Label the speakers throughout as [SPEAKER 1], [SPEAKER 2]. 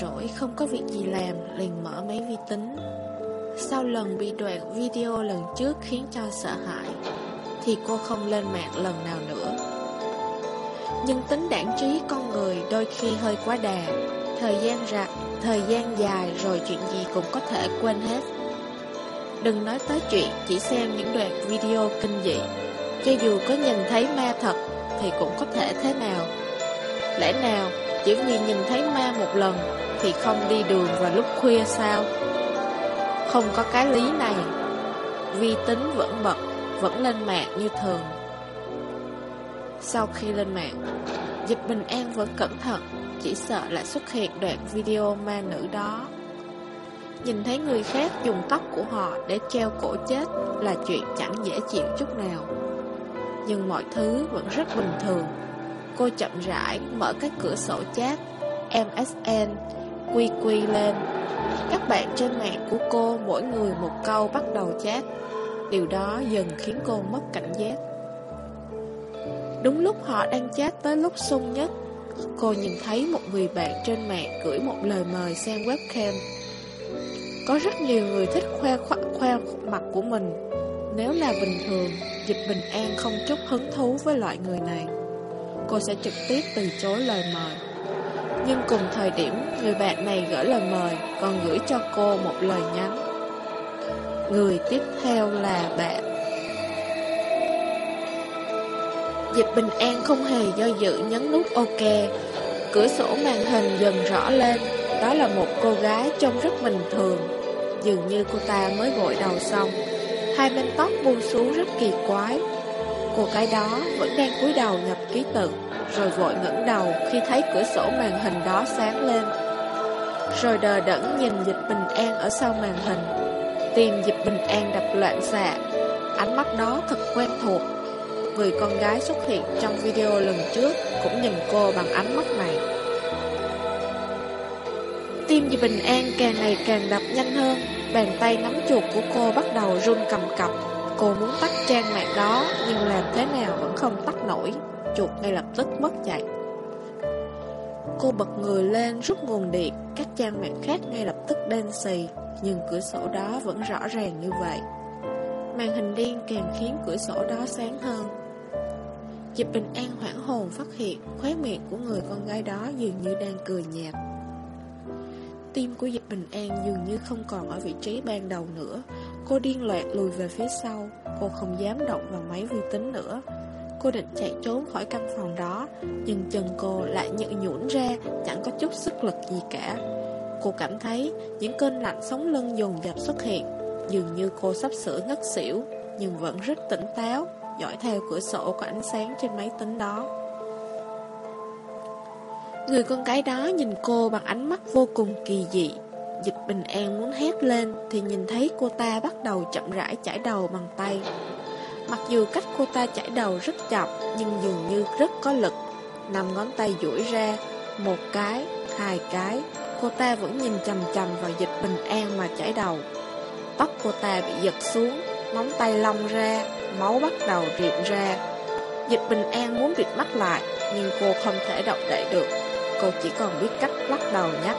[SPEAKER 1] rỗi không có việc gì làm liền mở máy vi tính. Sau lần bị đoạn video lần trước khiến cho sợ hãi Thì cô không lên mạng lần nào nữa. Nhưng tính đảng trí con người đôi khi hơi quá đà. Thời gian rạc, thời gian dài rồi chuyện gì cũng có thể quên hết. Đừng nói tới chuyện chỉ xem những đoạn video kinh dị Cho dù có nhìn thấy ma thật Thì cũng có thể thế nào. Lẽ nào chỉ vì nhìn thấy ma một lần thì không đi đường vào lúc khuya sao Không có cái lý này Vi tính vẫn bật Vẫn lên mạng như thường Sau khi lên mạng Dịch Bình An vẫn cẩn thận Chỉ sợ lại xuất hiện đoạn video ma nữ đó Nhìn thấy người khác dùng tóc của họ để treo cổ chết là chuyện chẳng dễ chịu chút nào. Nhưng mọi thứ vẫn rất bình thường. Cô chậm rãi mở các cửa sổ chat, MSN, quy quy lên. Các bạn trên mạng của cô mỗi người một câu bắt đầu chat. Điều đó dần khiến cô mất cảnh giác. Đúng lúc họ đang chat tới lúc sung nhất, cô nhìn thấy một người bạn trên mạng gửi một lời mời xem webcam. Có rất nhiều người thích khoe khoa, khoe mặt của mình Nếu là bình thường Dịch Bình An không chút hứng thú với loại người này Cô sẽ trực tiếp từ chối lời mời nhưng cùng thời điểm, Người bạn này gửi lời mời, Còn gửi cho cô một lời nhắn. Người tiếp theo là bạn. Dịch Bình An không hề do dự nhấn nút OK. Cửa sổ màn hình dần rõ lên. Đó là một cô gái trông rất bình thường. Dường như cô ta mới gội đầu xong. Hai bên tóc buông xuống rất kỳ quái. Cô gái đó vẫn đang cúi đầu nhập ký tự, Rồi vội ngẩng đầu khi thấy cửa sổ màn hình đó sáng lên. Rồi đờ đẫn nhìn dịch bình an ở sau màn hình. Tìm dịch bình an đập loạn xạ, Ánh mắt đó thật quen thuộc. Người con gái xuất hiện trong video lần trước Cũng nhìn cô bằng ánh mắt này. Tim Di Bình An càng ngày càng đập nhanh hơn, Bàn tay nắm chuột của cô bắt đầu run cầm cập. Cô muốn tắt trang mạng đó, Nhưng làm thế nào vẫn không tắt nổi. Chuột ngay lập tức mất chạy. Cô bật người lên, rút nguồn điện. Các trang mạng khác ngay lập tức đen xì, Nhưng cửa sổ đó vẫn rõ ràng như vậy. Màn hình đen càng khiến cửa sổ đó sáng hơn. Dịch Bình An hoảng hồn phát hiện Khóe miệng của người con gái đó dường như đang cười nhạt. Tim của Diệp Bình An dường như không còn ở vị trí ban đầu nữa. Cô điên loạn lùi về phía sau, Cô không dám động vào máy vi tính nữa. Cô định chạy trốn khỏi căn phòng đó, Nhưng chân cô lại nhận nhũn ra, Chẳng có chút sức lực gì cả. Cô cảm thấy những cơn lạnh sống lưng dồn dập xuất hiện, Dường như cô sắp sửa ngất xỉu, Nhưng vẫn rất tỉnh táo, Dõi theo cửa sổ có ánh sáng trên máy tính đó. Người con gái đó nhìn cô bằng ánh mắt vô cùng kỳ dị. Dịch bình an muốn hét lên Thì nhìn thấy cô ta bắt đầu chậm rãi chải đầu bằng tay. Mặc dù cách cô ta chải đầu rất chậm Nhưng dường như rất có lực. Nằm ngón tay duỗi ra Một cái, hai cái Cô ta vẫn nhìn chầm chầm vào dịch bình an mà chải đầu. Tóc cô ta bị giật xuống Móng tay lông ra Máu bắt đầu riệm ra. Dịch bình an muốn bịt mắt lại Nhưng cô không thể động đậy được. Cô chỉ còn biết cách lắc đầu nhắc.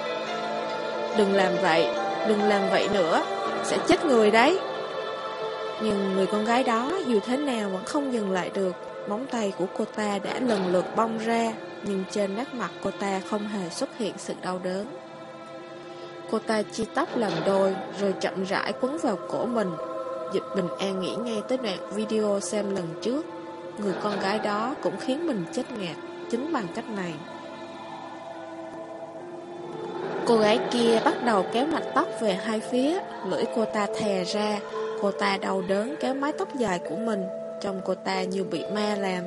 [SPEAKER 1] Đừng làm vậy, Đừng làm vậy nữa, Sẽ chết người đấy. Nhưng người con gái đó dù thế nào vẫn không dừng lại được. Móng tay của cô ta đã lần lượt bong ra, Nhưng trên nét mặt cô ta không hề xuất hiện sự đau đớn. Cô ta chia tóc làm đôi, Rồi chậm rãi quấn vào cổ mình. Dịch bình an nghĩ ngay tới đoạn video xem lần trước. Người con gái đó cũng khiến mình chết ngạt, Chính bằng cách này. Cô gái kia bắt đầu kéo mạch tóc về hai phía, lưỡi cô ta thè ra, cô ta đau đớn kéo mái tóc dài của mình, trông cô ta như bị ma làm,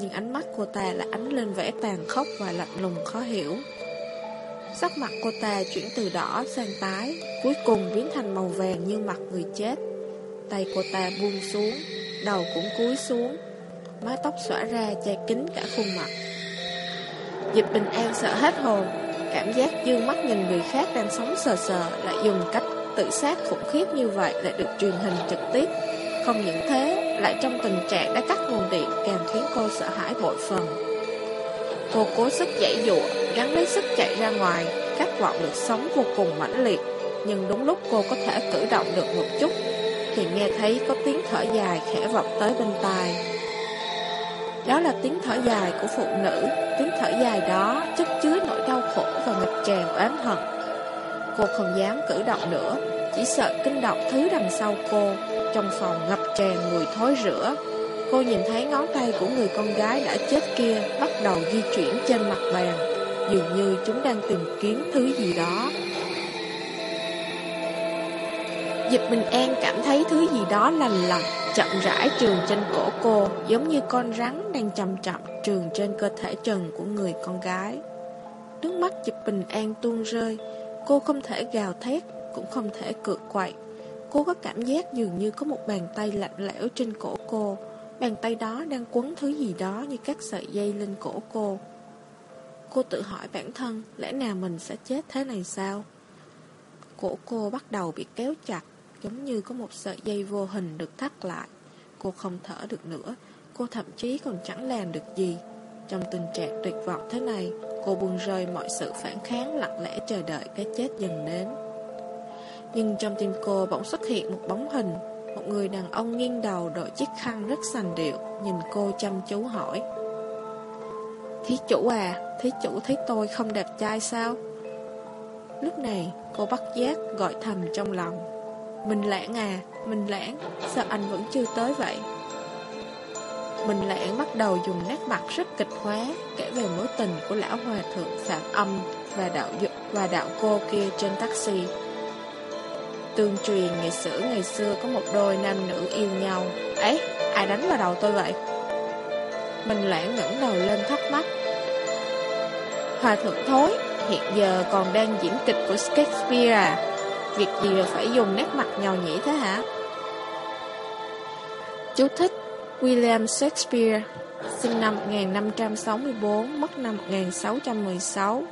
[SPEAKER 1] nhưng ánh mắt cô ta lại ánh lên vẻ tàn khốc và lạnh lùng khó hiểu. Sắc mặt cô ta chuyển từ đỏ sang tái, cuối cùng biến thành màu vàng như mặt người chết. Tay cô ta buông xuống, đầu cũng cúi xuống, mái tóc xõa ra che kín cả khuôn mặt. Dịch bình an sợ hết hồn, Cảm giác dương mắt nhìn người khác đang sống sờ sờ lại dùng cách tự sát khủng khiếp như vậy lại được truyền hình trực tiếp. Không những thế, lại trong tình trạng đã cắt nguồn điện càng khiến cô sợ hãi bội phần. Cô cố sức giải dụa, gắn lấy sức chạy ra ngoài, các vọng được sống vô cùng mãnh liệt. Nhưng đúng lúc cô có thể cử động được một chút, thì nghe thấy có tiếng thở dài khẽ vọng tới bên tai. Đó là tiếng thở dài của phụ nữ, tiếng thở dài đó chất chứa nỗi đau khổ và ngập tràn oán hận. Cô không dám cử động nữa, chỉ sợ kinh động thứ đằng sau cô. Trong phòng ngập tràn mùi thối rửa. Cô nhìn thấy ngón tay của người con gái đã chết kia bắt đầu di chuyển trên mặt bàn, dường như chúng đang tìm kiếm thứ gì đó. Dịch Bình An cảm thấy thứ gì đó lành lặng, chậm rãi trường trên cổ cô, giống như con rắn đang chậm chậm trường trên cơ thể trần của người con gái. Nước mắt chụp Bình An tuôn rơi, cô không thể gào thét, cũng không thể cự quậy. Cô có cảm giác dường như có một bàn tay lạnh lẽo trên cổ cô, bàn tay đó đang quấn thứ gì đó như các sợi dây lên cổ cô. Cô tự hỏi bản thân, lẽ nào mình sẽ chết thế này sao? Cổ cô bắt đầu bị kéo chặt, giống như có một sợi dây vô hình được thắt lại. Cô không thở được nữa, cô thậm chí còn chẳng làm được gì. Trong tình trạng tuyệt vọng thế này, cô buông rơi mọi sự phản kháng lặng lẽ chờ đợi cái chết dần đến. Nhưng trong tim cô bỗng xuất hiện một bóng hình, một người đàn ông nghiêng đầu đội chiếc khăn rất sành điệu, nhìn cô chăm chú hỏi. Thí chủ à, thí chủ thấy tôi không đẹp trai sao? Lúc này, cô bắt giác gọi thầm trong lòng. Mình lãng à, mình lãng, sao anh vẫn chưa tới vậy? Mình lãng bắt đầu dùng nét mặt rất kịch hóa, kể về mối tình của lão hòa thượng Phạm Âm và đạo dục và đạo cô kia trên taxi. Tương truyền ngày xưa ngày xưa có một đôi nam nữ yêu nhau. Ấy, ai đánh vào đầu tôi vậy? Mình lãng ngẩng đầu lên thắc mắc. Hòa thượng thối, hiện giờ còn đang diễn kịch của Shakespeare à? Việc gì mà phải dùng nét mặt nhầu nhĩ thế hả? Chú thích William Shakespeare Sinh năm 1564, mất năm 1616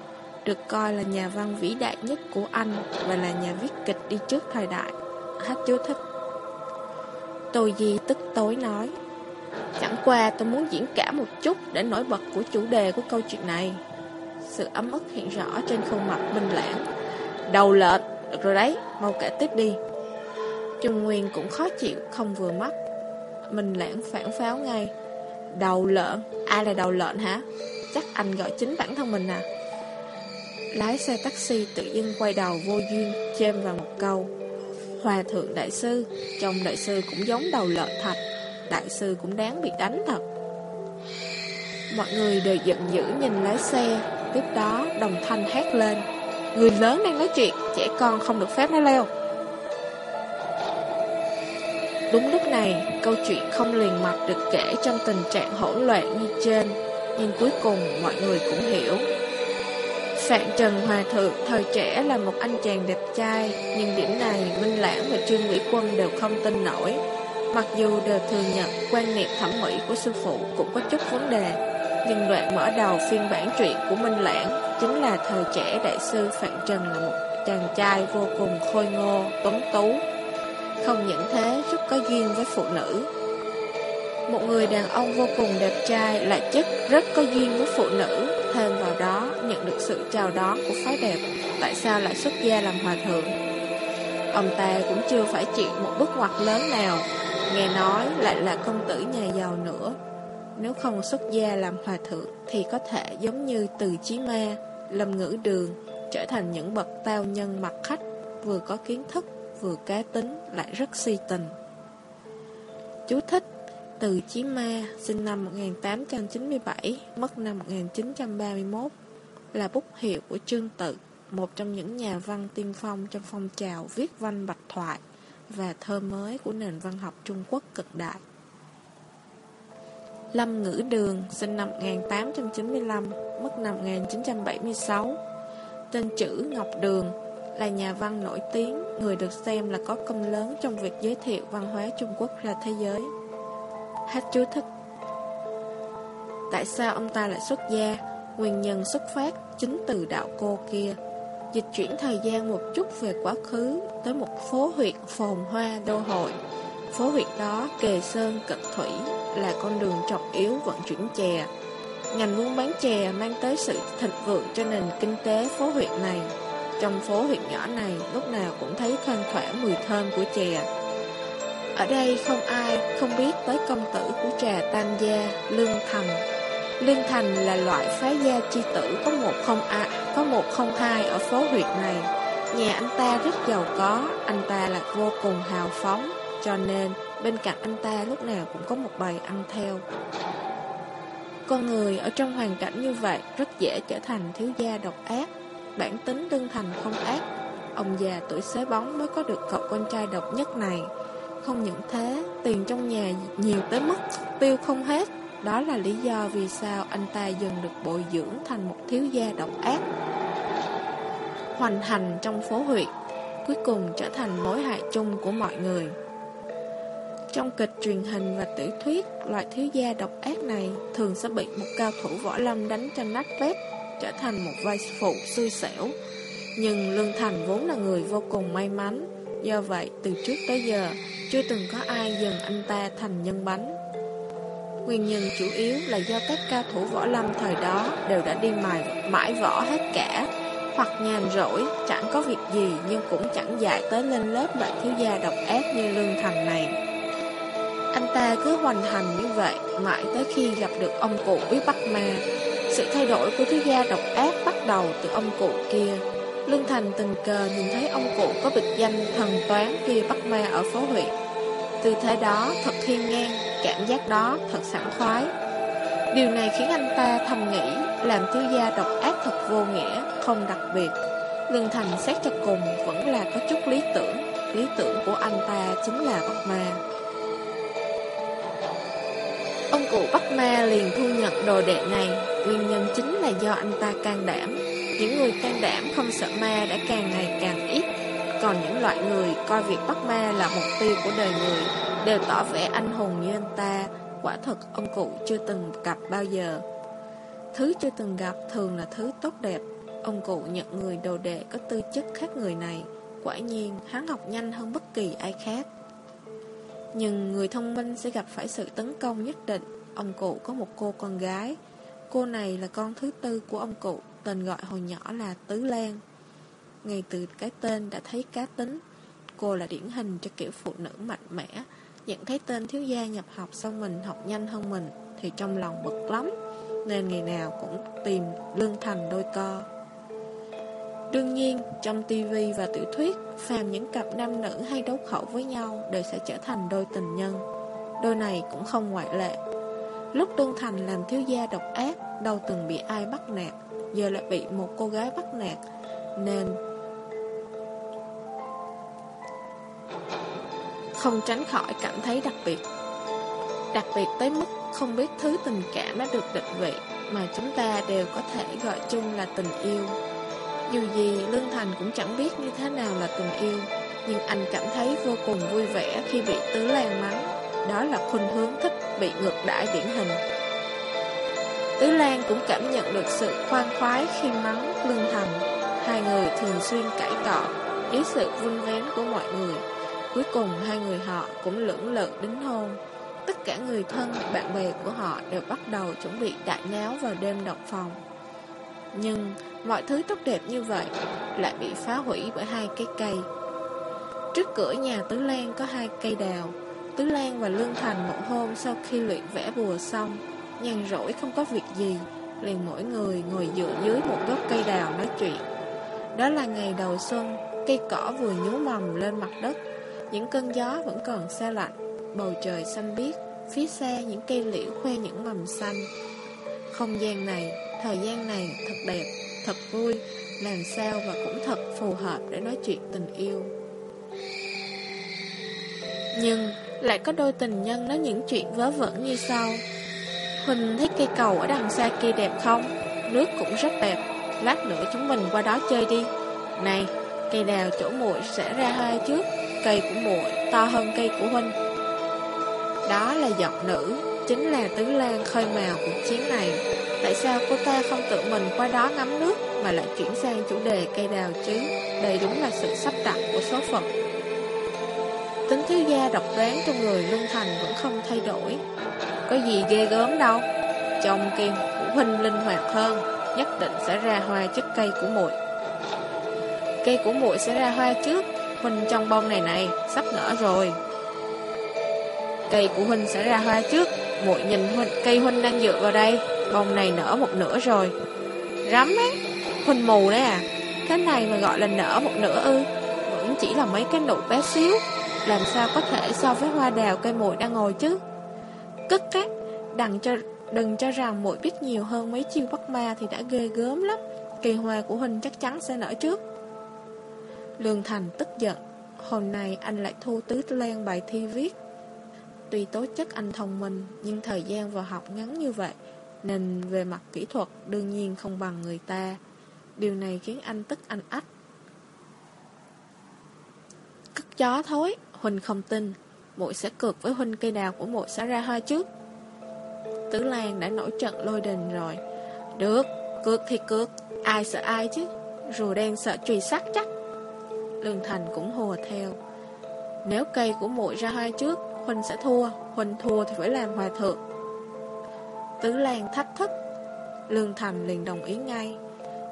[SPEAKER 1] Được coi là nhà văn vĩ đại nhất của Anh Và là nhà viết kịch đi trước thời đại. Hết chú thích. Tôi Di tức tối nói Chẳng qua tôi muốn diễn cả một chút Để nổi bật của chủ đề của câu chuyện này. Sự ấm ức hiện rõ trên khuôn mặt bình Lãng. Đầu lệch được rồi đấy, mau kể tiếp đi. Trung Nguyên cũng khó chịu, không vừa mắt. Mình lãng phản pháo ngay. Đầu lợn, ai là đầu lợn hả? Chắc anh gọi chính bản thân mình à? Lái xe taxi tự dưng quay đầu vô duyên Chêm vào một câu. Hòa thượng đại sư Chồng đại sư cũng giống đầu lợn thật. Đại sư cũng đáng bị đánh thật. Mọi người đều giận dữ nhìn lái xe. Tiếp đó đồng thanh hét lên. Người lớn đang nói chuyện, Trẻ con không được phép nói leo. Đúng lúc này, Câu chuyện không liền mạch được kể Trong tình trạng hỗn loạn như trên, Nhưng cuối cùng mọi người cũng hiểu. Phạm Trần Hòa Thượng Thời trẻ là một anh chàng đẹp trai, Nhưng điểm này Minh Lãng và Trương Mỹ Quân Đều không tin nổi. Mặc dù đều thừa nhận quan niệm thẩm mỹ của sư phụ cũng có chút vấn đề, nhưng đoạn mở đầu phiên bản truyện của Minh Lãng chính là thời trẻ đại sư Phạm Trần là một chàng trai vô cùng khôi ngô, tuấn tú. Không những thế, rất có duyên với phụ nữ. Một người đàn ông vô cùng đẹp trai lại chất rất có duyên với phụ nữ, thêm vào đó nhận được sự chào đón của phái đẹp, tại sao lại xuất gia làm hòa thượng? Ông ta cũng chưa phải chịu một bước ngoặt lớn nào, nghe nói lại là công tử nhà giàu nữa. Nếu không xuất gia làm hòa thượng Thì có thể giống như từ chí ma Lâm ngữ đường Trở thành những bậc tao nhân mặt khách, Vừa có kiến thức, Vừa cá tính, Lại rất si tình. Chú thích, Từ Chí Ma, sinh năm 1897 Mất năm 1931 Là bút hiệu của Trương Tự, Một trong những nhà văn tiên phong Trong phong trào viết văn bạch thoại Và thơ mới của nền văn học Trung Quốc cực đại. Lâm Ngữ Đường, sinh năm 1895, mất năm 1976. Tên chữ Ngọc Đường là nhà văn nổi tiếng, người được xem là có công lớn trong việc giới thiệu văn hóa Trung Quốc ra thế giới. Hát chú thích Tại sao ông ta lại xuất gia? Nguyên nhân xuất phát chính từ đạo cô kia. Dịch chuyển thời gian một chút về quá khứ tới một phố huyện phồn hoa đô hội Phố huyện đó kề sơn cận thủy là con đường trọng yếu vận chuyển chè. Ngành buôn bán chè mang tới sự thịnh vượng cho nền kinh tế phố huyện này. Trong phố huyện nhỏ này lúc nào cũng thấy thoang thoảng mùi thơm của chè. Ở đây không ai không biết tới công tử của trà Tam Gia, Lương Thành. Lương Thành là loại phái gia chi tử có một không a, có một không hai ở phố huyện này. Nhà anh ta rất giàu có, anh ta là vô cùng hào phóng, cho nên bên cạnh anh ta lúc nào cũng có một bầy ăn theo. Con người ở trong hoàn cảnh như vậy rất dễ trở thành thiếu gia độc ác. Bản tính đương Thành không ác, ông già tuổi xế bóng mới có được cậu con trai độc nhất này. Không những thế, tiền trong nhà nhiều tới mức tiêu không hết. Đó là lý do vì sao anh ta dần được bồi dưỡng thành một thiếu gia độc ác. Hoành hành trong phố huyện, cuối cùng trở thành mối hại chung của mọi người. Trong kịch truyền hình và tiểu thuyết, loại thiếu gia độc ác này thường sẽ bị một cao thủ võ lâm đánh cho nát bét, trở thành một vai phụ xui xẻo. Nhưng Lương Thành vốn là người vô cùng may mắn, do vậy từ trước tới giờ chưa từng có ai dần anh ta thành nhân bánh. Nguyên nhân chủ yếu là do các cao thủ võ lâm thời đó đều đã đi mài mãi võ hết cả, hoặc nhàn rỗi, chẳng có việc gì nhưng cũng chẳng dạy tới lên lớp loại thiếu gia độc ác như Lương Thành này. Anh ta cứ hoành hành như vậy mãi tới khi gặp được ông cụ biết bắt ma. Sự thay đổi của thiếu gia độc ác bắt đầu từ ông cụ kia. Lương Thành tình cờ nhìn thấy ông cụ có biệt danh thần toán kia bắt ma ở phố huyện. Tư thế đó thật thiên ngang, cảm giác đó thật sảng khoái. Điều này khiến anh ta thầm nghĩ làm thiếu gia độc ác thật vô nghĩa, không đặc biệt. Lương Thành xét cho cùng vẫn là có chút lý tưởng. Lý tưởng của anh ta chính là bắt ma. Ông cụ bắt ma liền thu nhận đồ đệ này, nguyên nhân chính là do anh ta can đảm. Những người can đảm không sợ ma đã càng ngày càng ít, còn những loại người coi việc bắt ma là mục tiêu của đời người đều tỏ vẻ anh hùng như anh ta. Quả thật ông cụ chưa từng gặp bao giờ. Thứ chưa từng gặp thường là thứ tốt đẹp. Ông cụ nhận người đồ đệ có tư chất khác người này. Quả nhiên hắn học nhanh hơn bất kỳ ai khác. Nhưng người thông minh sẽ gặp phải sự tấn công nhất định. Ông cụ có một cô con gái. Cô này là con thứ tư của ông cụ, Tên gọi hồi nhỏ là Tứ Lan. Ngay từ cái tên đã thấy cá tính, Cô là điển hình cho kiểu phụ nữ mạnh mẽ. Nhận thấy tên thiếu gia nhập học sau mình học nhanh hơn mình, Thì trong lòng bực lắm, Nên ngày nào cũng tìm lương thành đôi co. Đương nhiên, trong TV và tiểu thuyết, phàm những cặp nam nữ hay đấu khẩu với nhau đều sẽ trở thành đôi tình nhân. Đôi này cũng không ngoại lệ. Lúc Đương Thành làm thiếu gia độc ác, đâu từng bị ai bắt nạt, giờ lại bị một cô gái bắt nạt, nên không tránh khỏi cảm thấy đặc biệt. Đặc biệt tới mức không biết thứ tình cảm đã được định vị mà chúng ta đều có thể gọi chung là tình yêu. Dù gì, Lương Thành cũng chẳng biết như thế nào là tình yêu, nhưng anh cảm thấy vô cùng vui vẻ khi bị Tứ Lan mắng. Đó là khuynh hướng thích bị ngược đãi điển hình. Tứ Lan cũng cảm nhận được sự khoan khoái khi mắng Lương Thành. Hai người thường xuyên cãi cọ, dưới sự vun vén của mọi người. Cuối cùng hai người họ cũng lưỡng lự đính hôn. Tất cả người thân, bạn bè của họ đều bắt đầu chuẩn bị đại náo vào đêm động phòng. Nhưng mọi thứ tốt đẹp như vậy lại bị phá hủy bởi hai cái cây. Trước cửa nhà Tứ Lan có hai cây đào. Tứ Lan và Lương Thành một hôm sau khi luyện vẽ bùa xong, nhàn rỗi không có việc gì, liền mỗi người ngồi dựa dưới một gốc cây đào nói chuyện. Đó là ngày đầu xuân, cây cỏ vừa nhú mầm lên mặt đất, những cơn gió vẫn còn xe lạnh, bầu trời xanh biếc, phía xa những cây liễu khoe những mầm xanh. Không gian này, thời gian này thật đẹp, thật vui, làm sao và cũng thật phù hợp để nói chuyện tình yêu. Nhưng lại có đôi tình nhân nói những chuyện vớ vẩn như sau. Huỳnh thấy cây cầu ở đằng xa kia đẹp không? Nước cũng rất đẹp, lát nữa chúng mình qua đó chơi đi. Này, cây đào chỗ muội sẽ ra hai trước, cây của muội to hơn cây của Huynh. Đó là giọng nữ, chính là Tứ Lan khơi mào cuộc chiến này. Tại sao cô ta không tự mình qua đó ngắm nước mà lại chuyển sang chủ đề cây đào chứ? Đây đúng là sự sắp đặt của số phận. Tính thiếu gia độc đoán trong người Lương Thành vẫn không thay đổi. Có gì ghê gớm đâu. Chồng kim của huynh linh hoạt hơn Nhất định sẽ ra hoa trước cây của muội. Cây của muội sẽ ra hoa trước. Huynh trong bông này này Sắp nở rồi. Cây của huynh sẽ ra hoa trước. Muội nhìn huynh, cây huynh đang dựa vào đây. Bông này nở một nửa rồi. Rắm ấy Huỳnh mù đấy à. Thế này mà gọi là nở một nửa ư Vẫn chỉ là mấy cái nụ bé xíu. Làm sao có thể so với hoa đào cây muội đang ngồi chứ? Cất cát Đừng cho, đừng cho rằng muội biết nhiều hơn mấy chiêu bắt ma Thì đã ghê gớm lắm. Kỳ hoa của huynh chắc chắn sẽ nở trước. Lương Thành tức giận. Hôm nay anh lại thu tứ lan bài thi viết. Tuy tố chất anh thông minh Nhưng thời gian vào học ngắn như vậy nên về mặt kỹ thuật đương nhiên không bằng người ta. Điều này khiến anh tức anh ách. Cất chó thối Huynh không tin. Muội sẽ cược với huynh cây đào của muội sẽ ra hoa trước Tứ Lan đã nổi trận lôi đình rồi. Được, cược thì cược Ai sợ ai chứ? Rùa đen sợ trùy sát chắc. Lương Thành cũng hùa theo. Nếu cây của muội ra hoa trước Huynh sẽ thua Huynh thua thì phải làm hòa thượng. Tứ Lan thách thức. Lương Thành liền đồng ý ngay.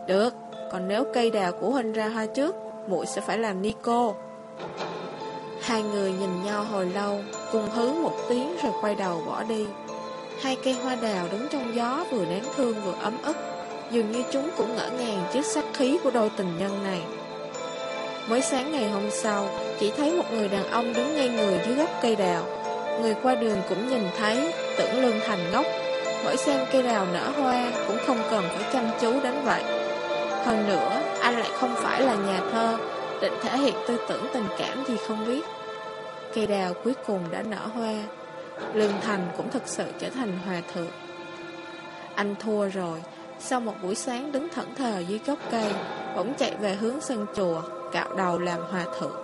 [SPEAKER 1] Được, Còn nếu cây đào của Huynh ra hoa trước, muội sẽ phải làm Nico Hai người nhìn nhau hồi lâu, Cùng hứ một tiếng rồi quay đầu bỏ đi. Hai cây hoa đào đứng trong gió Vừa đáng thương vừa ấm ức, Dường như chúng cũng ngỡ ngàng trước sát khí của đôi tình nhân này. Mới sáng ngày hôm sau, Chỉ thấy một người đàn ông đứng ngay người dưới gốc cây đào. Người qua đường cũng nhìn thấy, Tưởng Lương Thành ngốc mỗi xem cây đào nở hoa Cũng không cần phải chăm chú đến vậy. Hơn nữa, Anh lại không phải là nhà thơ, Định thể hiện tư tưởng tình cảm gì không biết. Cây đào cuối cùng đã nở hoa, Lương Thành cũng thực sự trở thành hòa thượng. Anh thua rồi, Sau một buổi sáng đứng thẫn thờ dưới gốc cây, Bỗng chạy về hướng sân chùa Cạo đầu làm hòa thượng.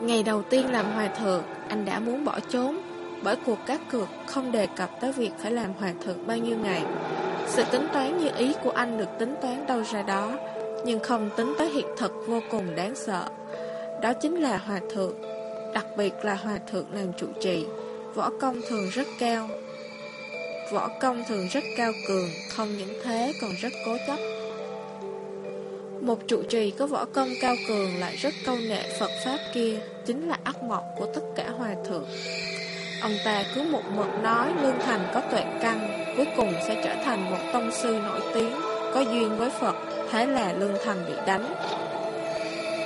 [SPEAKER 1] Ngày đầu tiên làm hòa thượng, Anh đã muốn bỏ trốn. Bởi cuộc cá cược không đề cập tới việc Phải làm hòa thượng bao nhiêu ngày. Sự tính toán như ý của anh được tính toán đâu ra đó, Nhưng không tính tới hiện thực vô cùng đáng sợ. Đó chính là hòa thượng, Đặc biệt là hòa thượng làm trụ trì. Võ công thường rất cao. Võ công thường rất cao cường, Không những thế, còn rất cố chấp. Một trụ trì có võ công cao cường lại rất câu nệ Phật Pháp kia, Chính là ác mộng của tất cả hòa thượng. Ông ta cứ một mực nói Lương Thành có tuệ căn Cuối cùng sẽ trở thành một tông sư nổi tiếng Có duyên với Phật Thế là Lương Thành bị đánh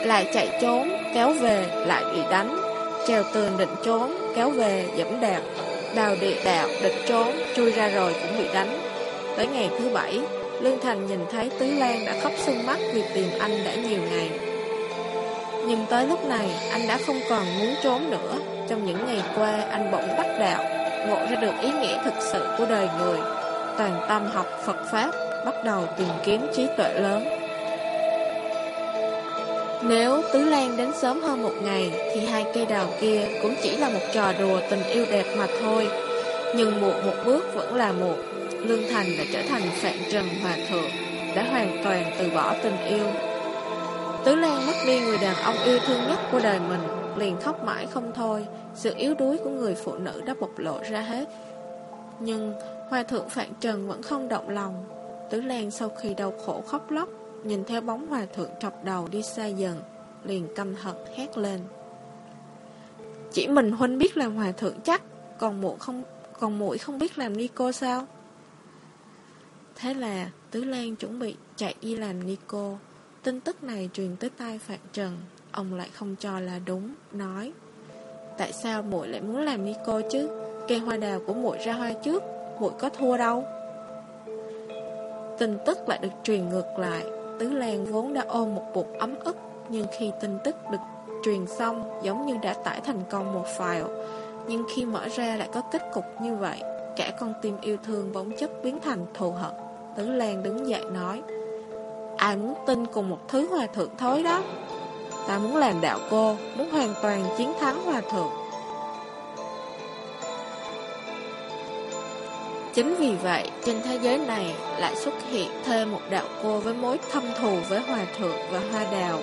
[SPEAKER 1] Lại chạy trốn Kéo về lại bị đánh Trèo tường định trốn Kéo về dẫm đạp Đào địa đạo định trốn Chui ra rồi cũng bị đánh Tới ngày thứ bảy Lương Thành nhìn thấy Tứ Lan đã khóc sưng mắt vì tìm anh đã nhiều ngày. Nhưng tới lúc này, anh đã không còn muốn trốn nữa. Trong những ngày qua, anh bỗng bắt đạo, ngộ ra được ý nghĩa thực sự của đời người. Toàn tâm học Phật Pháp, bắt đầu tìm kiếm trí tuệ lớn. Nếu Tứ Lan đến sớm hơn một ngày, thì hai cây đào kia cũng chỉ là một trò đùa tình yêu đẹp mà thôi. Nhưng muộn một bước vẫn là muộn. Lương Thành đã trở thành Phạm Trần Hòa Thượng, đã hoàn toàn từ bỏ tình yêu. Tứ Lan mất đi người đàn ông yêu thương nhất của đời mình, liền khóc mãi không thôi, sự yếu đuối của người phụ nữ đã bộc lộ ra hết. Nhưng Hoa Thượng Phạm Trần vẫn không động lòng. Tứ Lan sau khi đau khổ khóc lóc, nhìn theo bóng Hòa Thượng trọc đầu đi xa dần, liền căm hận hét lên. Chỉ mình Huynh biết làm Hòa Thượng chắc, còn muội không còn muội không biết làm Nico sao? Thế là Tứ Lan chuẩn bị chạy đi làm Nico Tin tức này truyền tới tai Phạm Trần Ông lại không cho là đúng, Nói, Tại sao muội lại muốn làm Nico chứ? Cây hoa đào của muội ra hoa trước, muội có thua đâu. Tin tức lại được truyền ngược lại. Tứ Lan vốn đã ôm một bụng ấm ức, Nhưng khi tin tức được truyền xong, Giống như đã tải thành công một file. Nhưng khi mở ra lại có kết cục như vậy Cả con tim yêu thương bỗng chất biến thành thù hận. Tứ Lan đứng dậy nói, Ai muốn tin cùng một thứ hòa thượng thối đó? Ta muốn làm đạo cô Muốn hoàn toàn chiến thắng hòa thượng Chính vì vậy Trên thế giới này Lại xuất hiện thêm một đạo cô Với mối thâm thù với hòa thượng và hoa đào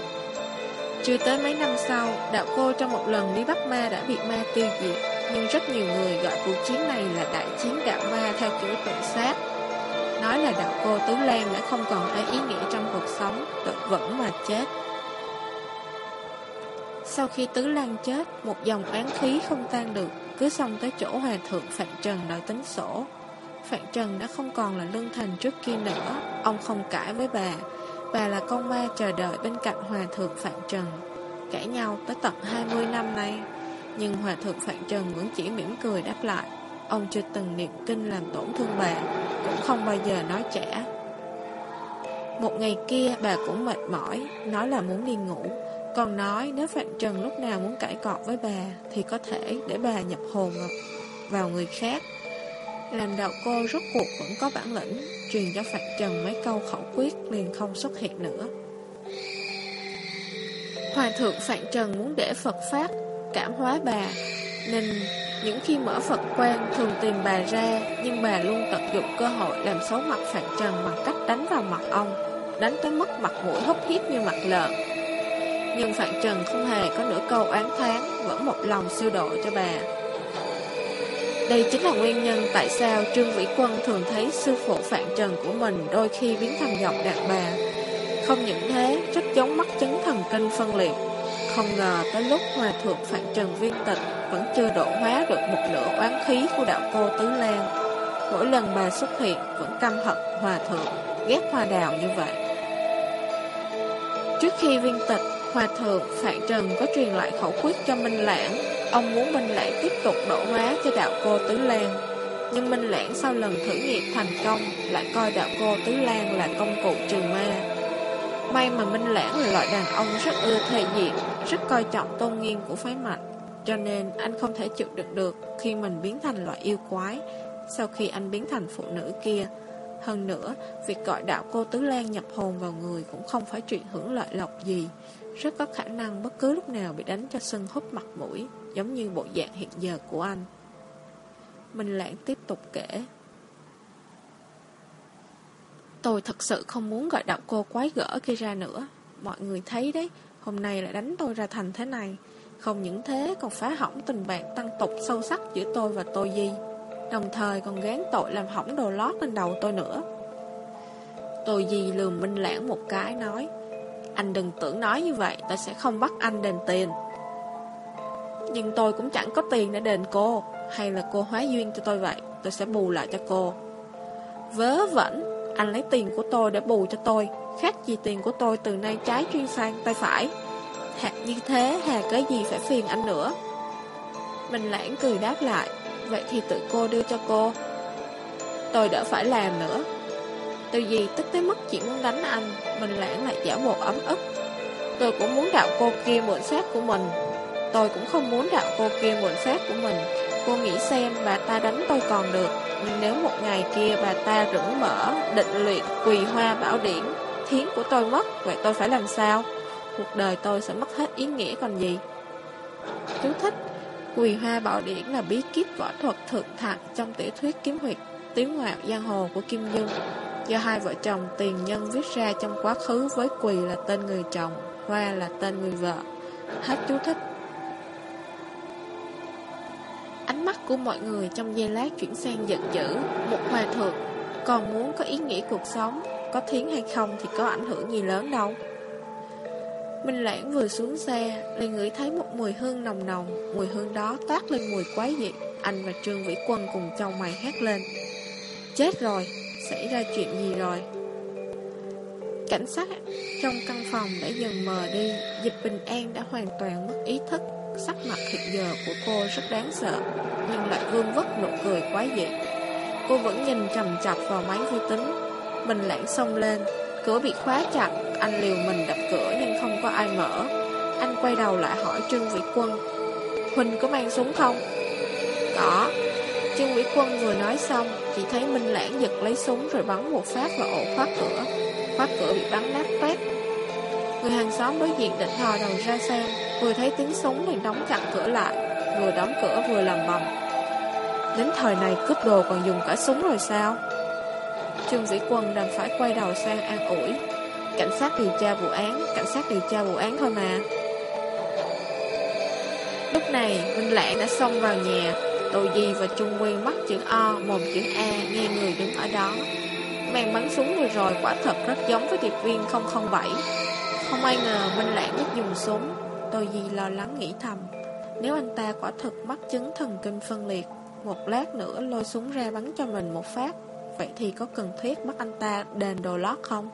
[SPEAKER 1] Chưa tới mấy năm sau, đạo cô trong một lần đi bắt ma đã bị ma tiêu diệt, nhưng rất nhiều người gọi cuộc chiến này là đại chiến đạo ma theo kiểu tự sát. Nói là đạo cô Tứ Lan đã không còn thấy ý nghĩa trong cuộc sống, tự vẫn mà chết. Sau khi Tứ Lan chết, một dòng oán khí không tan được, cứ xong tới chỗ Hòa Thượng Phạm Trần đòi tính sổ. Phạm Trần đã không còn là lương thành trước kia nữa, ông không cãi với bà. Bà là con ma chờ đợi bên cạnh Hòa Thượng Phạm Trần. Cãi nhau tới tận 20 năm nay, nhưng Hòa Thượng Phạm Trần vẫn chỉ mỉm cười đáp lại. Ông chưa từng niệm kinh làm tổn thương bà, cũng không bao giờ nói trẻ. Một ngày kia bà cũng mệt mỏi, nói là muốn đi ngủ. Còn nói nếu Phạm Trần lúc nào muốn cãi cọt với bà, Thì có thể để bà nhập hồn vào người khác. Làm đạo cô rốt cuộc vẫn có bản lĩnh, Truyền cho Phạm Trần mấy câu khẩu quyết liền không xuất hiện nữa. Hòa thượng Phạm Trần muốn để Phật Pháp cảm hóa bà, Nên những khi mở Phật quan thường tìm bà ra, Nhưng bà luôn tận dụng cơ hội làm xấu mặt Phạm Trần bằng cách đánh vào mặt ông, Đánh tới mức mặt mũi hốc hít như mặt lợn nhưng Phạm Trần không hề có nửa câu oán thán Vẫn một lòng siêu độ cho bà. Đây chính là nguyên nhân tại sao Trương Vĩ Quân thường thấy sư phụ Phạm Trần của mình đôi khi biến thành giọng đàn bà. Không những thế, rất giống mắt chấn thần kinh phân liệt. Không ngờ tới lúc Hòa Thượng Phạm Trần viên tịch Vẫn chưa độ hóa được một nửa oán khí của đạo cô Tứ Lan. Mỗi lần bà xuất hiện vẫn căm hận Hòa Thượng Ghét hoa đào như vậy. Trước khi viên tịch Hòa thượng Phạm Trần có truyền lại khẩu quyết cho Minh Lãng. Ông muốn Minh Lãng tiếp tục đổ hóa cho đạo cô Tứ Lan. Nhưng Minh Lãng sau lần thử nghiệm thành công Lại coi đạo cô Tứ Lan là công cụ trừ ma. May mà Minh Lãng là loại đàn ông rất ưa thể diện Rất coi trọng tôn nghiêm của phái mạch Cho nên anh không thể chịu đựng được Khi mình biến thành loại yêu quái. Sau khi anh biến thành phụ nữ kia hơn nữa, việc gọi đạo cô Tứ Lan nhập hồn vào người cũng không phải chuyện hưởng lợi lộc gì. Rất có khả năng bất cứ lúc nào bị đánh cho sưng húp mặt mũi, Giống như bộ dạng hiện giờ của anh. Minh Lãng tiếp tục kể. Tôi thật sự không muốn gọi đạo cô quái gỡ kia ra nữa. Mọi người thấy đấy, Hôm nay lại đánh tôi ra thành thế này. Không những thế, còn phá hỏng tình bạn tăng tục sâu sắc giữa tôi và tôi Di. Đồng thời còn gán tội làm hỏng đồ lót lên đầu tôi nữa. Tôi Di lườm Minh Lãng một cái, nói anh đừng tưởng nói như vậy Tôi sẽ không bắt anh đền tiền. Nhưng tôi cũng chẳng có tiền để đền cô, Hay là cô hóa duyên cho tôi vậy, Tôi sẽ bù lại cho cô. Vớ vẩn, Anh lấy tiền của tôi để bù cho tôi, Khác gì tiền của tôi từ nay trái chuyên sang tay phải. Hạt như thế, Hà cái gì phải phiền anh nữa? Mình lãng cười đáp lại, Vậy thì tự cô đưa cho cô. Tôi đỡ phải làm nữa từ gì tức tới mức chỉ muốn đánh anh Mình lãng lại giả bộ ấm ức. Tôi cũng muốn đạo cô kia mượn xác của mình. Tôi cũng không muốn đạo cô kia mượn xác của mình. Cô nghĩ xem bà ta đánh tôi còn được, Nhưng nếu một ngày kia bà ta rửng mở, Định luyện quỳ hoa bảo điển, Thiến của tôi mất, Vậy tôi phải làm sao? Cuộc đời tôi sẽ mất hết ý nghĩa còn gì? Chú thích, Quỳ hoa bảo điển là bí kíp võ thuật thượng thặng Trong tiểu thuyết kiếm huyệt, Tiếng ngoại giang hồ của Kim Dương do hai vợ chồng tiền nhân viết ra trong quá khứ với quỳ là tên người chồng, hoa là tên người vợ. Hết chú thích. Ánh mắt của mọi người trong giây lát chuyển sang giận dữ, một hòa thượng, còn muốn có ý nghĩa cuộc sống, có thiến hay không thì có ảnh hưởng gì lớn đâu. Minh Lãng vừa xuống xe, liền ngửi thấy một mùi hương nồng nồng, mùi hương đó toát lên mùi quái dị. Anh và Trương Vĩ Quân cùng châu mày hét lên. Chết rồi, Xảy ra chuyện gì rồi? Cảnh sát trong căn phòng đã dần mờ đi. Dịch Bình An đã hoàn toàn mất ý thức. Sắc mặt hiện giờ của cô rất đáng sợ, Nhưng lại vương vất nụ cười quá dị. Cô vẫn nhìn trầm chặt vào máy vi tính. Mình lãng xông lên. Cửa bị khóa chặt. Anh liều mình đập cửa nhưng không có ai mở. Anh quay đầu lại hỏi Trương Vĩ Quân. Huỳnh có mang súng không? Có. Trương Mỹ Quân vừa nói xong Chỉ thấy Minh Lãng giật lấy súng Rồi bắn một phát vào ổ khóa cửa. Khóa cửa bị bắn nát toét. Người hàng xóm đối diện định thò đầu ra xem Vừa thấy tiếng súng liền đóng chặt cửa lại Vừa đóng cửa vừa lầm bầm. Đến thời này cướp đồ còn dùng cả súng rồi sao? Trương Vĩ Quân đành phải quay đầu sang an ủi. Cảnh sát điều tra vụ án Cảnh sát điều tra vụ án thôi mà. Lúc này, Minh Lãng đã xông vào nhà, Tô Di và Trung Nguyên mắt chữ O, mồm chữ A, nghe người đứng ở đó. Màn bắn súng vừa rồi quả thật rất giống với điệp viên 007. Không ai ngờ Minh Lãng biết dùng súng. Tô Di lo lắng nghĩ thầm. Nếu anh ta quả thật mắc chứng thần kinh phân liệt, một lát nữa lôi súng ra bắn cho mình một phát, vậy thì có cần thiết bắt anh ta đền đồ lót không?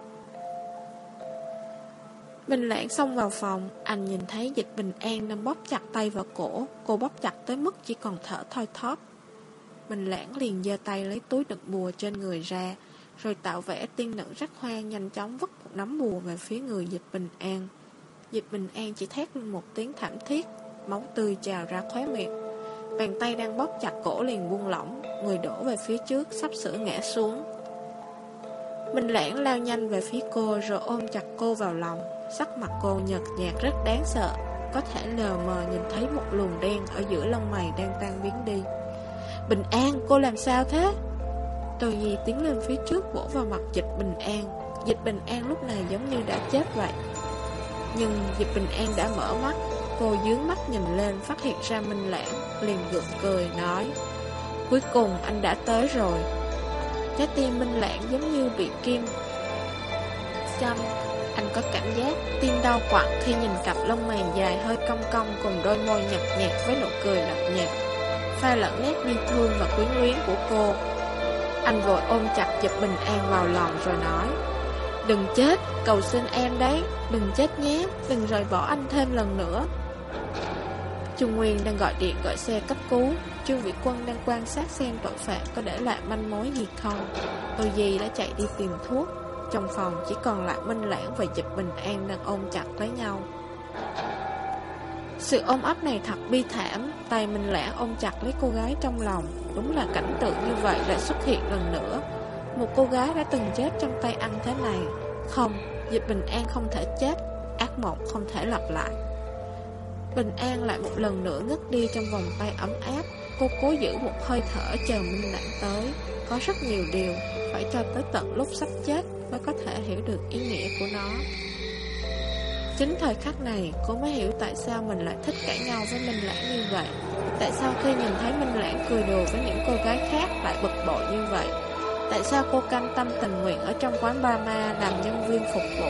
[SPEAKER 1] Bình lãng xông vào phòng, anh nhìn thấy dịch bình an đang bóp chặt tay vào cổ, cô bóp chặt tới mức chỉ còn thở thoi thóp. Bình lãng liền giơ tay lấy túi đựng bùa trên người ra, rồi tạo vẻ tiên nữ rắc hoa nhanh chóng vứt một nắm bùa về phía người dịch bình an. Dịch bình an chỉ thét lên một tiếng thảm thiết, máu tươi trào ra khóe miệng. Bàn tay đang bóp chặt cổ liền buông lỏng, người đổ về phía trước, sắp sửa ngã xuống. Bình Lãng lao nhanh về phía cô rồi ôm chặt cô vào lòng. Sắc mặt cô nhợt nhạt rất đáng sợ, có thể lờ mờ nhìn thấy một luồng đen ở giữa lông mày đang tan biến đi. Bình An, cô làm sao thế? Tô Nhi tiến lên phía trước vỗ vào mặt Dịch Bình An. Dịch Bình An lúc này giống như đã chết vậy. Nhưng Dịch Bình An đã mở mắt, cô dướng mắt nhìn lên phát hiện ra Minh Lãng, liền gượng cười nói Cuối cùng anh đã tới rồi. Trái tim Minh Lãng giống như bị kim châm anh có cảm giác tim đau quặn khi nhìn cặp lông mày dài hơi cong cong cùng đôi môi nhợt nhạt với nụ cười lạnh nhạt, pha lẫn nét bi thương và quyến luyến của cô. Anh vội ôm chặt chụp Bình An vào lòng rồi nói Đừng chết, cầu xin em đấy, đừng chết nhé, đừng rời bỏ anh thêm lần nữa. Trung Nguyên đang gọi điện gọi xe cấp cứu, Trương Vĩ Quân đang quan sát xem tội phạm có để lại manh mối gì không. Tô Di đã chạy đi tìm thuốc, trong phòng chỉ còn lại Minh Lãng và Dịch Bình An đang ôm chặt lấy nhau. Sự ôm ấp này thật bi thảm Tay Minh Lãng ôm chặt lấy cô gái trong lòng. Đúng là cảnh tượng như vậy đã xuất hiện lần nữa. Một cô gái đã từng chết trong tay anh thế này. Không, Dịch Bình An không thể chết. Ác mộng không thể lặp lại. Bình An lại một lần nữa ngất đi trong vòng tay ấm áp. Cô cố giữ một hơi thở chờ Minh Lãng tới. Có rất nhiều điều Phải cho tới tận lúc sắp chết mới có thể hiểu được ý nghĩa của nó. Chính thời khắc này, cô mới hiểu tại sao mình lại thích cãi nhau với Minh Lãng như vậy. Tại sao khi nhìn thấy Minh Lãng cười đùa với những cô gái khác lại bực bội như vậy? Tại sao cô cam tâm tình nguyện ở trong quán ba ma làm nhân viên phục vụ?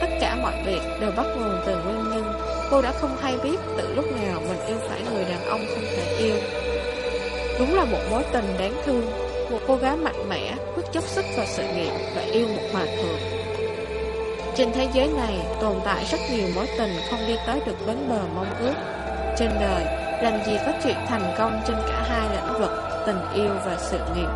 [SPEAKER 1] Tất cả mọi việc đều bắt nguồn từ nguyên nhân. Cô đã không hay biết từ lúc nào mình yêu phải người đàn ông không thể yêu. Đúng là một mối tình đáng thương, một cô gái mạnh mẽ, dốc sức vào sự nghiệp và yêu một hòa thượng. Trên thế giới này tồn tại rất nhiều mối tình không đi tới được bến bờ mong ước. Trên đời, làm gì có chuyện thành công trên cả hai lĩnh vực, tình yêu và sự nghiệp.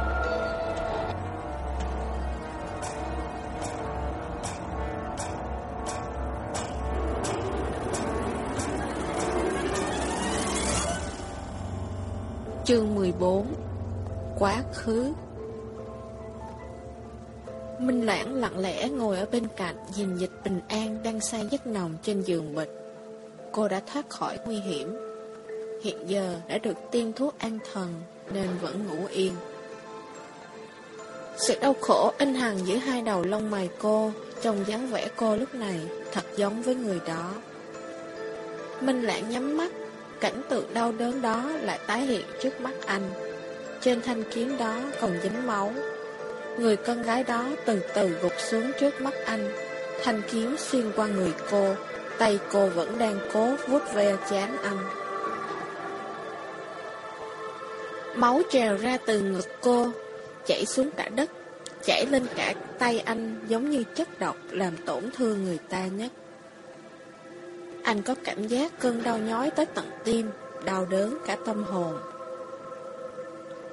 [SPEAKER 1] Chương 14 Quá khứ Minh Lãng lặng lẽ ngồi ở bên cạnh, Nhìn dịch bình an đang say giấc nồng trên giường bệnh. Cô đã thoát khỏi nguy hiểm. Hiện giờ đã được tiêm thuốc an thần, Nên vẫn ngủ yên. Sự đau khổ in hằng giữa hai đầu lông mày cô Trong dáng vẻ cô lúc này Thật giống với người đó. Minh Lãng nhắm mắt, Cảnh tượng đau đớn đó lại tái hiện trước mắt anh. Trên thanh kiếm đó còn dính máu. Người con gái đó từ từ gục xuống trước mắt anh Thanh kiếm xuyên qua người cô Tay cô vẫn đang cố vuốt ve chán anh. Máu trèo ra từ ngực cô Chảy xuống cả đất Chảy lên cả tay anh Giống như chất độc làm tổn thương người ta nhất. Anh có cảm giác cơn đau nhói tới tận tim Đau đớn cả tâm hồn.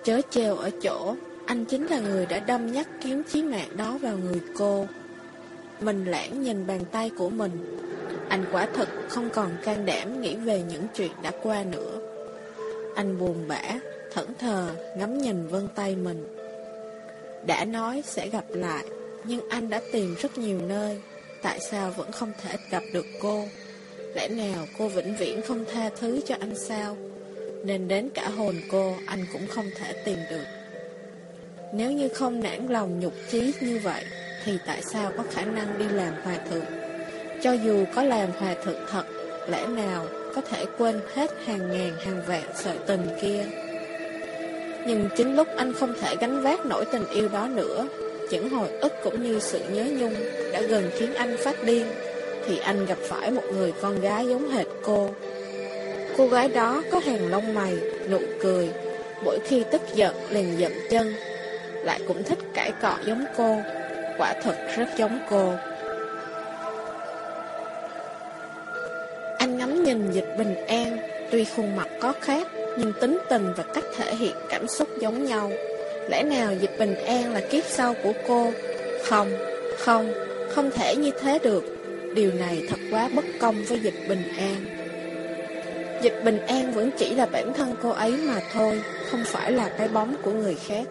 [SPEAKER 1] Chớ treo ở chỗ, anh chính là người đã đâm nhắc kiếm chí mạng đó vào người cô. Mình lãng nhìn bàn tay của mình. Anh quả thật không còn can đảm nghĩ về những chuyện đã qua nữa. Anh buồn bã, thẫn thờ, ngắm nhìn vân tay mình. Đã nói sẽ gặp lại, nhưng anh đã tìm rất nhiều nơi. Tại sao vẫn không thể gặp được cô? Lẽ nào cô vĩnh viễn không tha thứ cho anh sao? nên đến cả hồn cô anh cũng không thể tìm được. Nếu như không nản lòng nhục chí như vậy, thì tại sao có khả năng đi làm hòa thượng? Cho dù có làm hòa thượng thật, lẽ nào có thể quên hết hàng ngàn hàng vạn sợi tình kia. Nhưng chính lúc anh không thể gánh vác nổi tình yêu đó nữa, những hồi ức cũng như sự nhớ nhung đã gần khiến anh phát điên, thì anh gặp phải một người con gái giống hệt cô. Cô gái đó có hàng lông mày, nụ cười, mỗi khi tức giận liền dậm chân, lại cũng thích cãi cọ giống cô, quả thật rất giống cô. Anh ngắm nhìn dịch bình an, tuy khuôn mặt có khác, nhưng tính tình và cách thể hiện cảm xúc giống nhau. Lẽ nào dịch bình an là kiếp sau của cô? Không, không, không thể như thế được. Điều này thật quá bất công với dịch bình an. Dịch bình an vẫn chỉ là bản thân cô ấy mà thôi, không phải là cái bóng của người khác.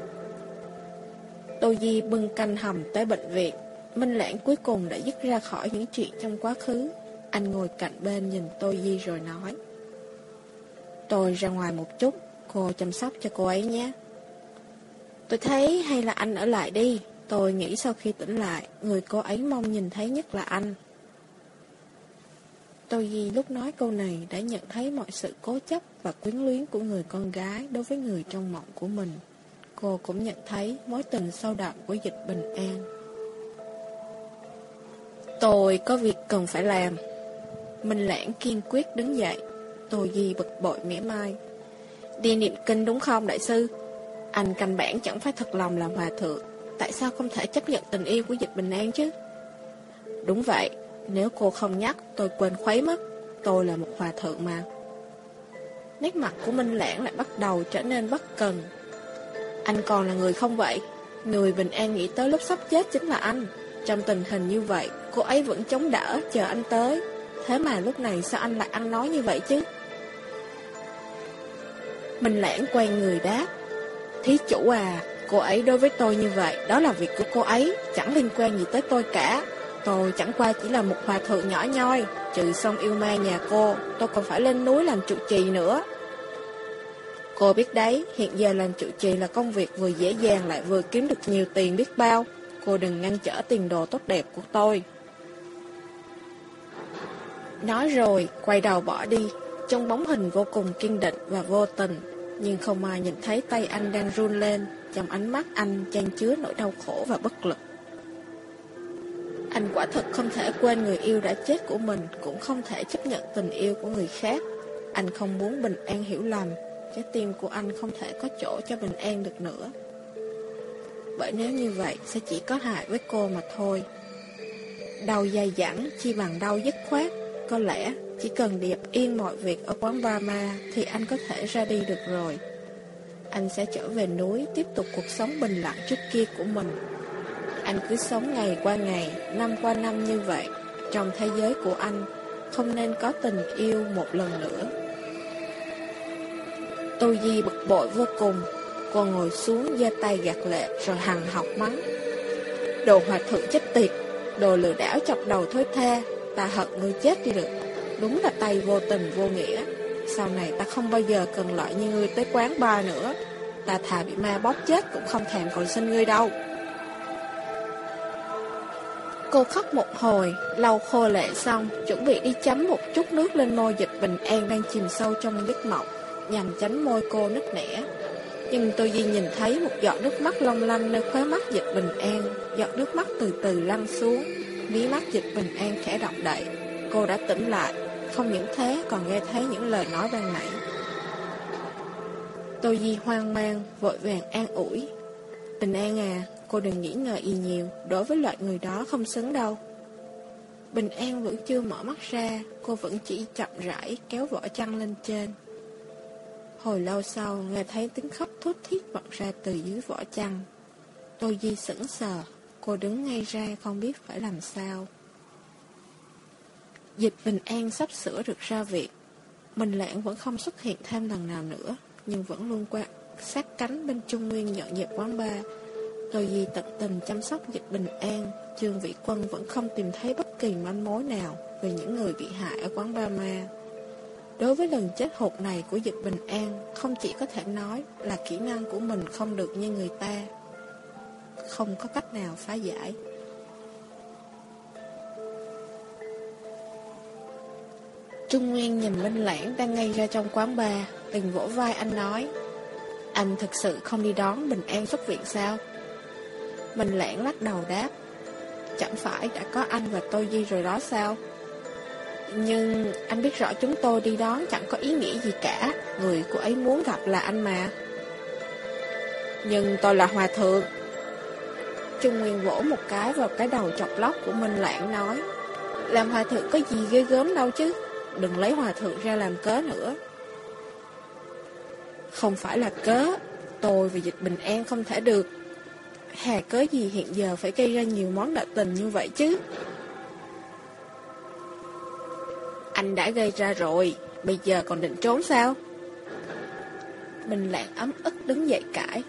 [SPEAKER 1] Tô Di bưng canh hầm tới bệnh viện. Minh Lãng cuối cùng đã dứt ra khỏi những chuyện trong quá khứ. Anh ngồi cạnh bên nhìn Tô Di rồi nói. Tôi ra ngoài một chút, cô chăm sóc cho cô ấy nhé. Tôi thấy hay là anh ở lại đi. Tôi nghĩ sau khi tỉnh lại, người cô ấy mong nhìn thấy nhất là anh. Tô Di lúc nói câu này đã nhận thấy mọi sự cố chấp và quyến luyến của người con gái đối với người trong mộng của mình. Cô cũng nhận thấy mối tình sâu đậm của dịch bình an. Tôi có việc cần phải làm. Minh Lãng kiên quyết đứng dậy. Tô Di bực bội mỉa mai. Đi niệm kinh đúng không đại sư? Anh canh bản chẳng phải thật lòng làm hòa thượng. Tại sao không thể chấp nhận tình yêu của dịch bình an chứ? Đúng vậy, nếu cô không nhắc, tôi quên khuấy mất. Tôi là một hòa thượng mà. Nét mặt của Minh Lãng lại bắt đầu trở nên bất cần. Anh còn là người không vậy? Người bình an nghĩ tới lúc sắp chết chính là anh. Trong tình hình như vậy, cô ấy vẫn chống đỡ, chờ anh tới. Thế mà lúc này sao anh lại ăn nói như vậy chứ? mình Lãng quay người đáp. Thí chủ à, cô ấy đối với tôi như vậy, đó là việc của cô ấy, chẳng liên quan gì tới tôi cả. Tôi chẳng qua chỉ là một hòa thượng nhỏ nhoi, trừ xong yêu ma nhà cô, tôi còn phải lên núi làm trụ trì nữa. Cô biết đấy, hiện giờ làm chủ trì là công việc vừa dễ dàng lại vừa kiếm được nhiều tiền biết bao. Cô đừng ngăn trở tiền đồ tốt đẹp của tôi. Nói rồi, quay đầu bỏ đi, trong bóng hình vô cùng kiên định và vô tình. Nhưng không ai nhìn thấy tay anh đang run lên, trong ánh mắt anh chan chứa nỗi đau khổ và bất lực. Anh quả thật không thể quên người yêu đã chết của mình, cũng không thể chấp nhận tình yêu của người khác. Anh không muốn Bình An hiểu lầm, trái tim của anh không thể có chỗ cho Bình An được nữa. Bởi nếu như vậy sẽ chỉ có hại với cô mà thôi. Đau dai dẳng chi bằng đau dứt khoát, có lẽ chỉ cần điệp yên mọi việc ở quán Brahma thì anh có thể ra đi được rồi. Anh sẽ trở về núi tiếp tục cuộc sống bình lặng trước kia của mình. Anh cứ sống ngày qua ngày, năm qua năm như vậy. Trong thế giới của anh, không nên có tình yêu một lần nữa. Tô Di bực bội vô cùng. Cô ngồi xuống giơ tay gạt lệ rồi hằng học mắng. Đồ hòa thượng chết tiệt, đồ lừa đảo chọc đầu thối tha, ta hận ngươi chết đi được. Đúng là tay vô tình vô nghĩa. Sau này ta không bao giờ cần loại như ngươi tới quán bar nữa. Ta thà bị ma bóp chết cũng không thèm còn xin ngươi đâu. Cô khóc một hồi, lau khô lệ xong, chuẩn bị đi chấm một chút nước lên môi dịch bình an đang chìm sâu trong giấc mộng, nhằm tránh môi cô nứt nẻ. Nhưng tôi Di nhìn thấy một giọt nước mắt long lanh nơi khóe mắt dịch bình an, giọt nước mắt từ từ lăn xuống, mí mắt dịch bình an khẽ động đậy. Cô đã tỉnh lại, không những thế còn nghe thấy những lời nói ban nãy. tôi Di hoang mang, vội vàng an ủi. Bình an à, cô đừng nghĩ ngờ gì nhiều, đối với loại người đó không xứng đâu. Bình an vẫn chưa mở mắt ra, cô vẫn chỉ chậm rãi kéo vỏ chăn lên trên. Hồi lâu sau, nghe thấy tiếng khóc thút thiết vọng ra từ dưới vỏ chăn. Tô Di sững sờ, cô đứng ngay ra không biết phải làm sao. Dịch bình an sắp sửa được ra viện. Mình lãng vẫn không xuất hiện thêm lần nào nữa, nhưng vẫn luôn qua sát cánh bên Trung Nguyên dọn dẹp quán bar. Tôi Di tận tình chăm sóc dịch bình an, Trương Vĩ Quân vẫn không tìm thấy bất kỳ manh mối nào về những người bị hại ở quán Ba Ma. Đối với lần chết hụt này của dịch bình an, không chỉ có thể nói là kỹ năng của mình không được như người ta. Không có cách nào phá giải. Trung Nguyên nhìn Minh Lãng đang ngay ra trong quán bar, từng vỗ vai anh nói, anh thực sự không đi đón Bình An xuất viện sao? Minh Lãng lắc đầu đáp, chẳng phải đã có anh và tôi Di rồi đó sao? Nhưng anh biết rõ chúng tôi đi đón chẳng có ý nghĩa gì cả, người cô ấy muốn gặp là anh mà. Nhưng tôi là hòa thượng. Trung Nguyên vỗ một cái vào cái đầu chọc lóc của Minh Lãng nói, làm hòa thượng có gì ghê gớm đâu chứ, đừng lấy hòa thượng ra làm cớ nữa. Không phải là cớ, tôi và dịch bình an không thể được. Hà cớ gì hiện giờ phải gây ra nhiều món đạo tình như vậy chứ? Anh đã gây ra rồi, bây giờ còn định trốn sao? Mình lạng ấm ức đứng dậy cãi.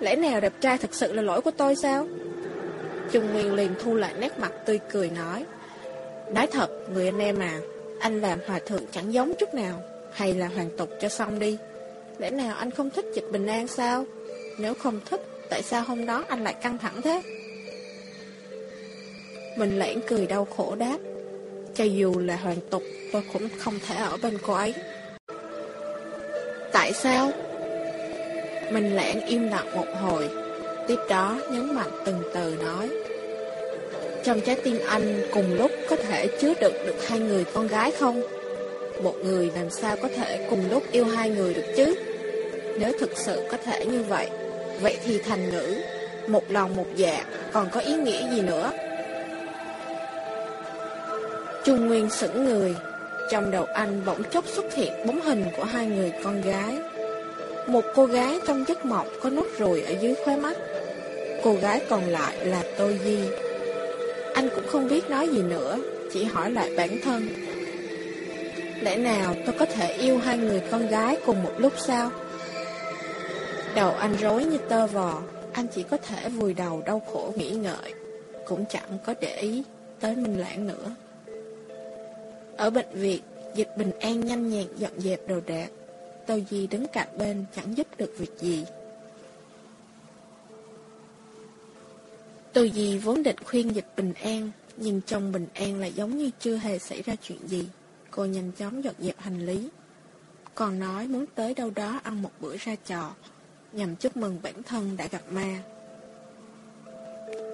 [SPEAKER 1] Lẽ nào đẹp trai thật sự là lỗi của tôi sao? Trung Nguyên liền thu lại nét mặt tươi cười nói. Nói thật, người anh em à, anh làm hòa thượng chẳng giống chút nào, hay là hoàn tục cho xong đi. Lẽ nào anh không thích dịch bình an sao? Nếu không thích, tại sao hôm đó anh lại căng thẳng thế? Mình lãng cười đau khổ đáp. Cho dù là hoàn tục, tôi cũng không thể ở bên cô ấy. Tại sao? Mình lãng im lặng một hồi, tiếp đó nhấn mạnh từng từ nói. Trong trái tim anh cùng lúc có thể chứa đựng được hai người con gái không? Một người làm sao có thể cùng lúc yêu hai người được chứ? Nếu thực sự có thể như vậy, vậy thì thành ngữ, một lòng một dạ, còn có ý nghĩa gì nữa? Trung Nguyên sững người, trong đầu anh bỗng chốc xuất hiện bóng hình của hai người con gái. Một cô gái trong giấc mộng có nốt ruồi ở dưới khóe mắt. Cô gái còn lại là Tô Di. Anh cũng không biết nói gì nữa, chỉ hỏi lại bản thân. Lẽ nào tôi có thể yêu hai người con gái cùng một lúc sao? Đầu anh rối như tơ vò, anh chỉ có thể vùi đầu đau khổ nghĩ ngợi, cũng chẳng có để ý tới Minh Lãng nữa. Ở bệnh viện, dịch bình an nhanh nhẹn dọn dẹp đồ đạc, Tô Di đứng cạnh bên chẳng giúp được việc gì. Tô Di vốn định khuyên dịch bình an, nhưng trong bình an lại giống như chưa hề xảy ra chuyện gì. Cô nhanh chóng dọn dẹp hành lý. Còn nói muốn tới đâu đó ăn một bữa ra trò, nhằm chúc mừng bản thân đã gặp ma.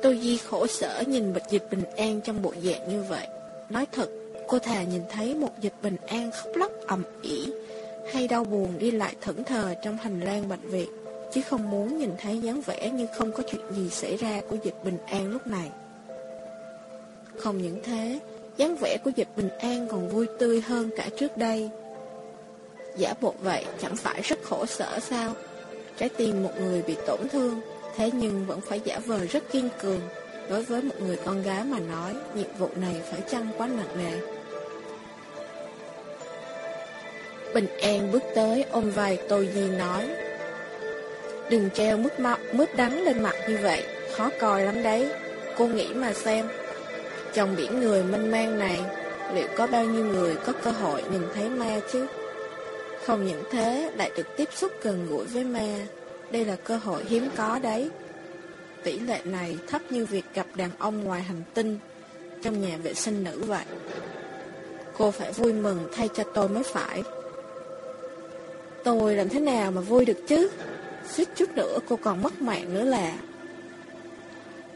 [SPEAKER 1] Tô Di khổ sở nhìn bịch dịch bình an trong bộ dạng như vậy. Nói thật, cô thà nhìn thấy một dịch bình an khóc lóc ầm ĩ hay đau buồn đi lại thẫn thờ trong hành lang bệnh viện, chứ không muốn nhìn thấy dáng vẻ như không có chuyện gì xảy ra của dịch bình an lúc này. Không những thế, dáng vẻ của dịch bình an còn vui tươi hơn cả trước đây. Giả bộ vậy chẳng phải rất khổ sở sao? Trái tim một người bị tổn thương, thế nhưng vẫn phải giả vờ rất kiên cường. Đối với một người con gái mà nói, nhiệm vụ này phải chăng quá nặng nề. Bình An bước tới ôm vai Tô Di nói Đừng treo mứt, mọc, mứt đắng lên mặt như vậy, khó coi lắm đấy. Cô nghĩ mà xem, trong biển người mênh mang này, liệu có bao nhiêu người có cơ hội nhìn thấy ma chứ? Không những thế, lại được tiếp xúc gần gũi với ma. Đây là cơ hội hiếm có đấy. Tỷ lệ này thấp như việc gặp đàn ông ngoài hành tinh trong nhà vệ sinh nữ vậy. Cô phải vui mừng thay cho tôi mới phải. Tôi làm thế nào mà vui được chứ? Suýt chút nữa cô còn mất mạng nữa là...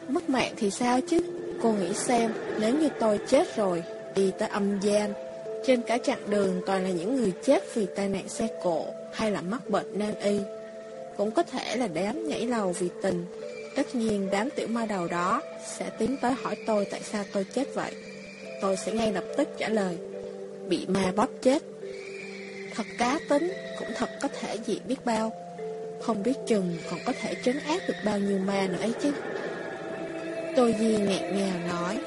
[SPEAKER 1] Mất mạng thì sao chứ? Cô nghĩ xem, nếu như tôi chết rồi, đi tới âm gian, trên cả chặng đường toàn là những người chết vì tai nạn xe cộ hay là mắc bệnh nan y. Cũng có thể là đám nhảy lầu vì tình. Tất nhiên đám tiểu ma đầu đó sẽ tiến tới hỏi tôi tại sao tôi chết vậy. Tôi sẽ ngay lập tức trả lời, bị ma bóp chết. Thật cá tính, cũng thật có thể gì biết bao. Không biết chừng còn có thể trấn áp được bao nhiêu ma nữa ấy chứ. Tôi Di ngẹt ngào nói,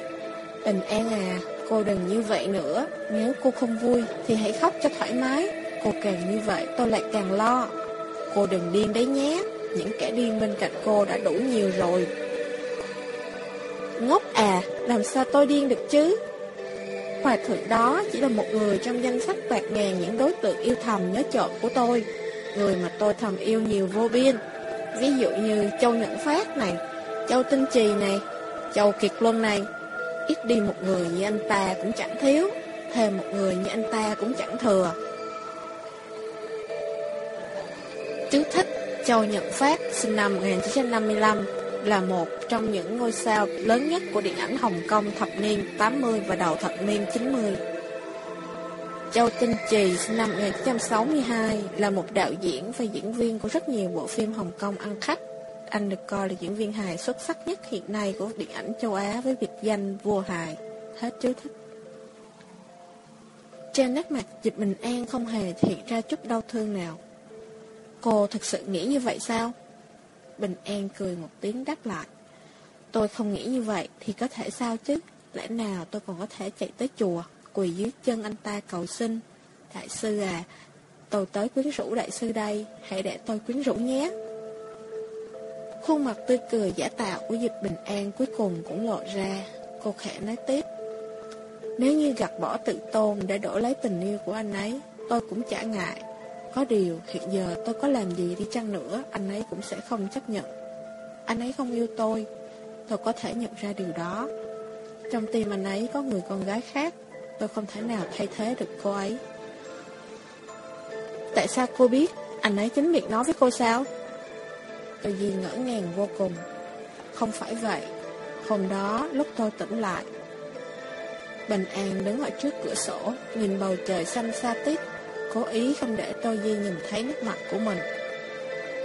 [SPEAKER 1] tình an à, cô đừng như vậy nữa, nếu cô không vui thì hãy khóc cho thoải mái, cô càng như vậy tôi lại càng lo. Cô đừng điên đấy nhé, những kẻ điên bên cạnh cô đã đủ nhiều rồi. Ngốc à, làm sao tôi điên được chứ? Hòa thượng đó chỉ là một người trong danh sách bạc ngàn những đối tượng yêu thầm nhớ trộm của tôi. Người mà tôi thầm yêu nhiều vô biên. Ví dụ như Châu Nhẫn Phát này, Châu Tinh Trì này, Châu Kiệt Luân này. Ít đi một người như anh ta cũng chẳng thiếu. Thêm một người như anh ta cũng chẳng thừa Chú thích Châu Nhật Phát sinh năm 1955 là một trong những ngôi sao lớn nhất của điện ảnh Hồng Kông thập niên 80 và đầu thập niên 90. Châu Tinh Trì sinh năm 1962 là một đạo diễn và diễn viên của rất nhiều bộ phim Hồng Kông ăn khách. Anh được coi là diễn viên hài xuất sắc nhất hiện nay của điện ảnh châu Á với biệt danh vua hài. Hết chú thích. Trên nét mặt, Dịch Bình An không hề hiện ra chút đau thương nào. Cô thực sự nghĩ như vậy sao? Bình An cười một tiếng đáp lại. Tôi không nghĩ như vậy thì có thể sao chứ? Lẽ nào tôi còn có thể chạy tới chùa, quỳ dưới chân anh ta cầu xin? Đại sư à, tôi tới quyến rũ đại sư đây, hãy để tôi quyến rũ nhé. Khuôn mặt tươi cười giả tạo của Dịch Bình An cuối cùng cũng lộ ra. Cô khẽ nói tiếp. Nếu như gạt bỏ tự tôn để đổi lấy tình yêu của anh ấy, tôi cũng chả ngại. Có điều, hiện giờ tôi có làm gì đi chăng nữa, anh ấy cũng sẽ không chấp nhận. Anh ấy không yêu tôi, tôi có thể nhận ra điều đó. Trong tim anh ấy có người con gái khác, tôi không thể nào thay thế được cô ấy. Tại sao cô biết? Anh ấy chính miệng nói với cô sao? Tôi gì ngỡ ngàng vô cùng. Không phải vậy. Hôm đó, lúc tôi tỉnh lại, Bình An đứng ở trước cửa sổ, nhìn bầu trời xanh xa tít, cố ý không để Tô Di nhìn thấy nước mặt của mình.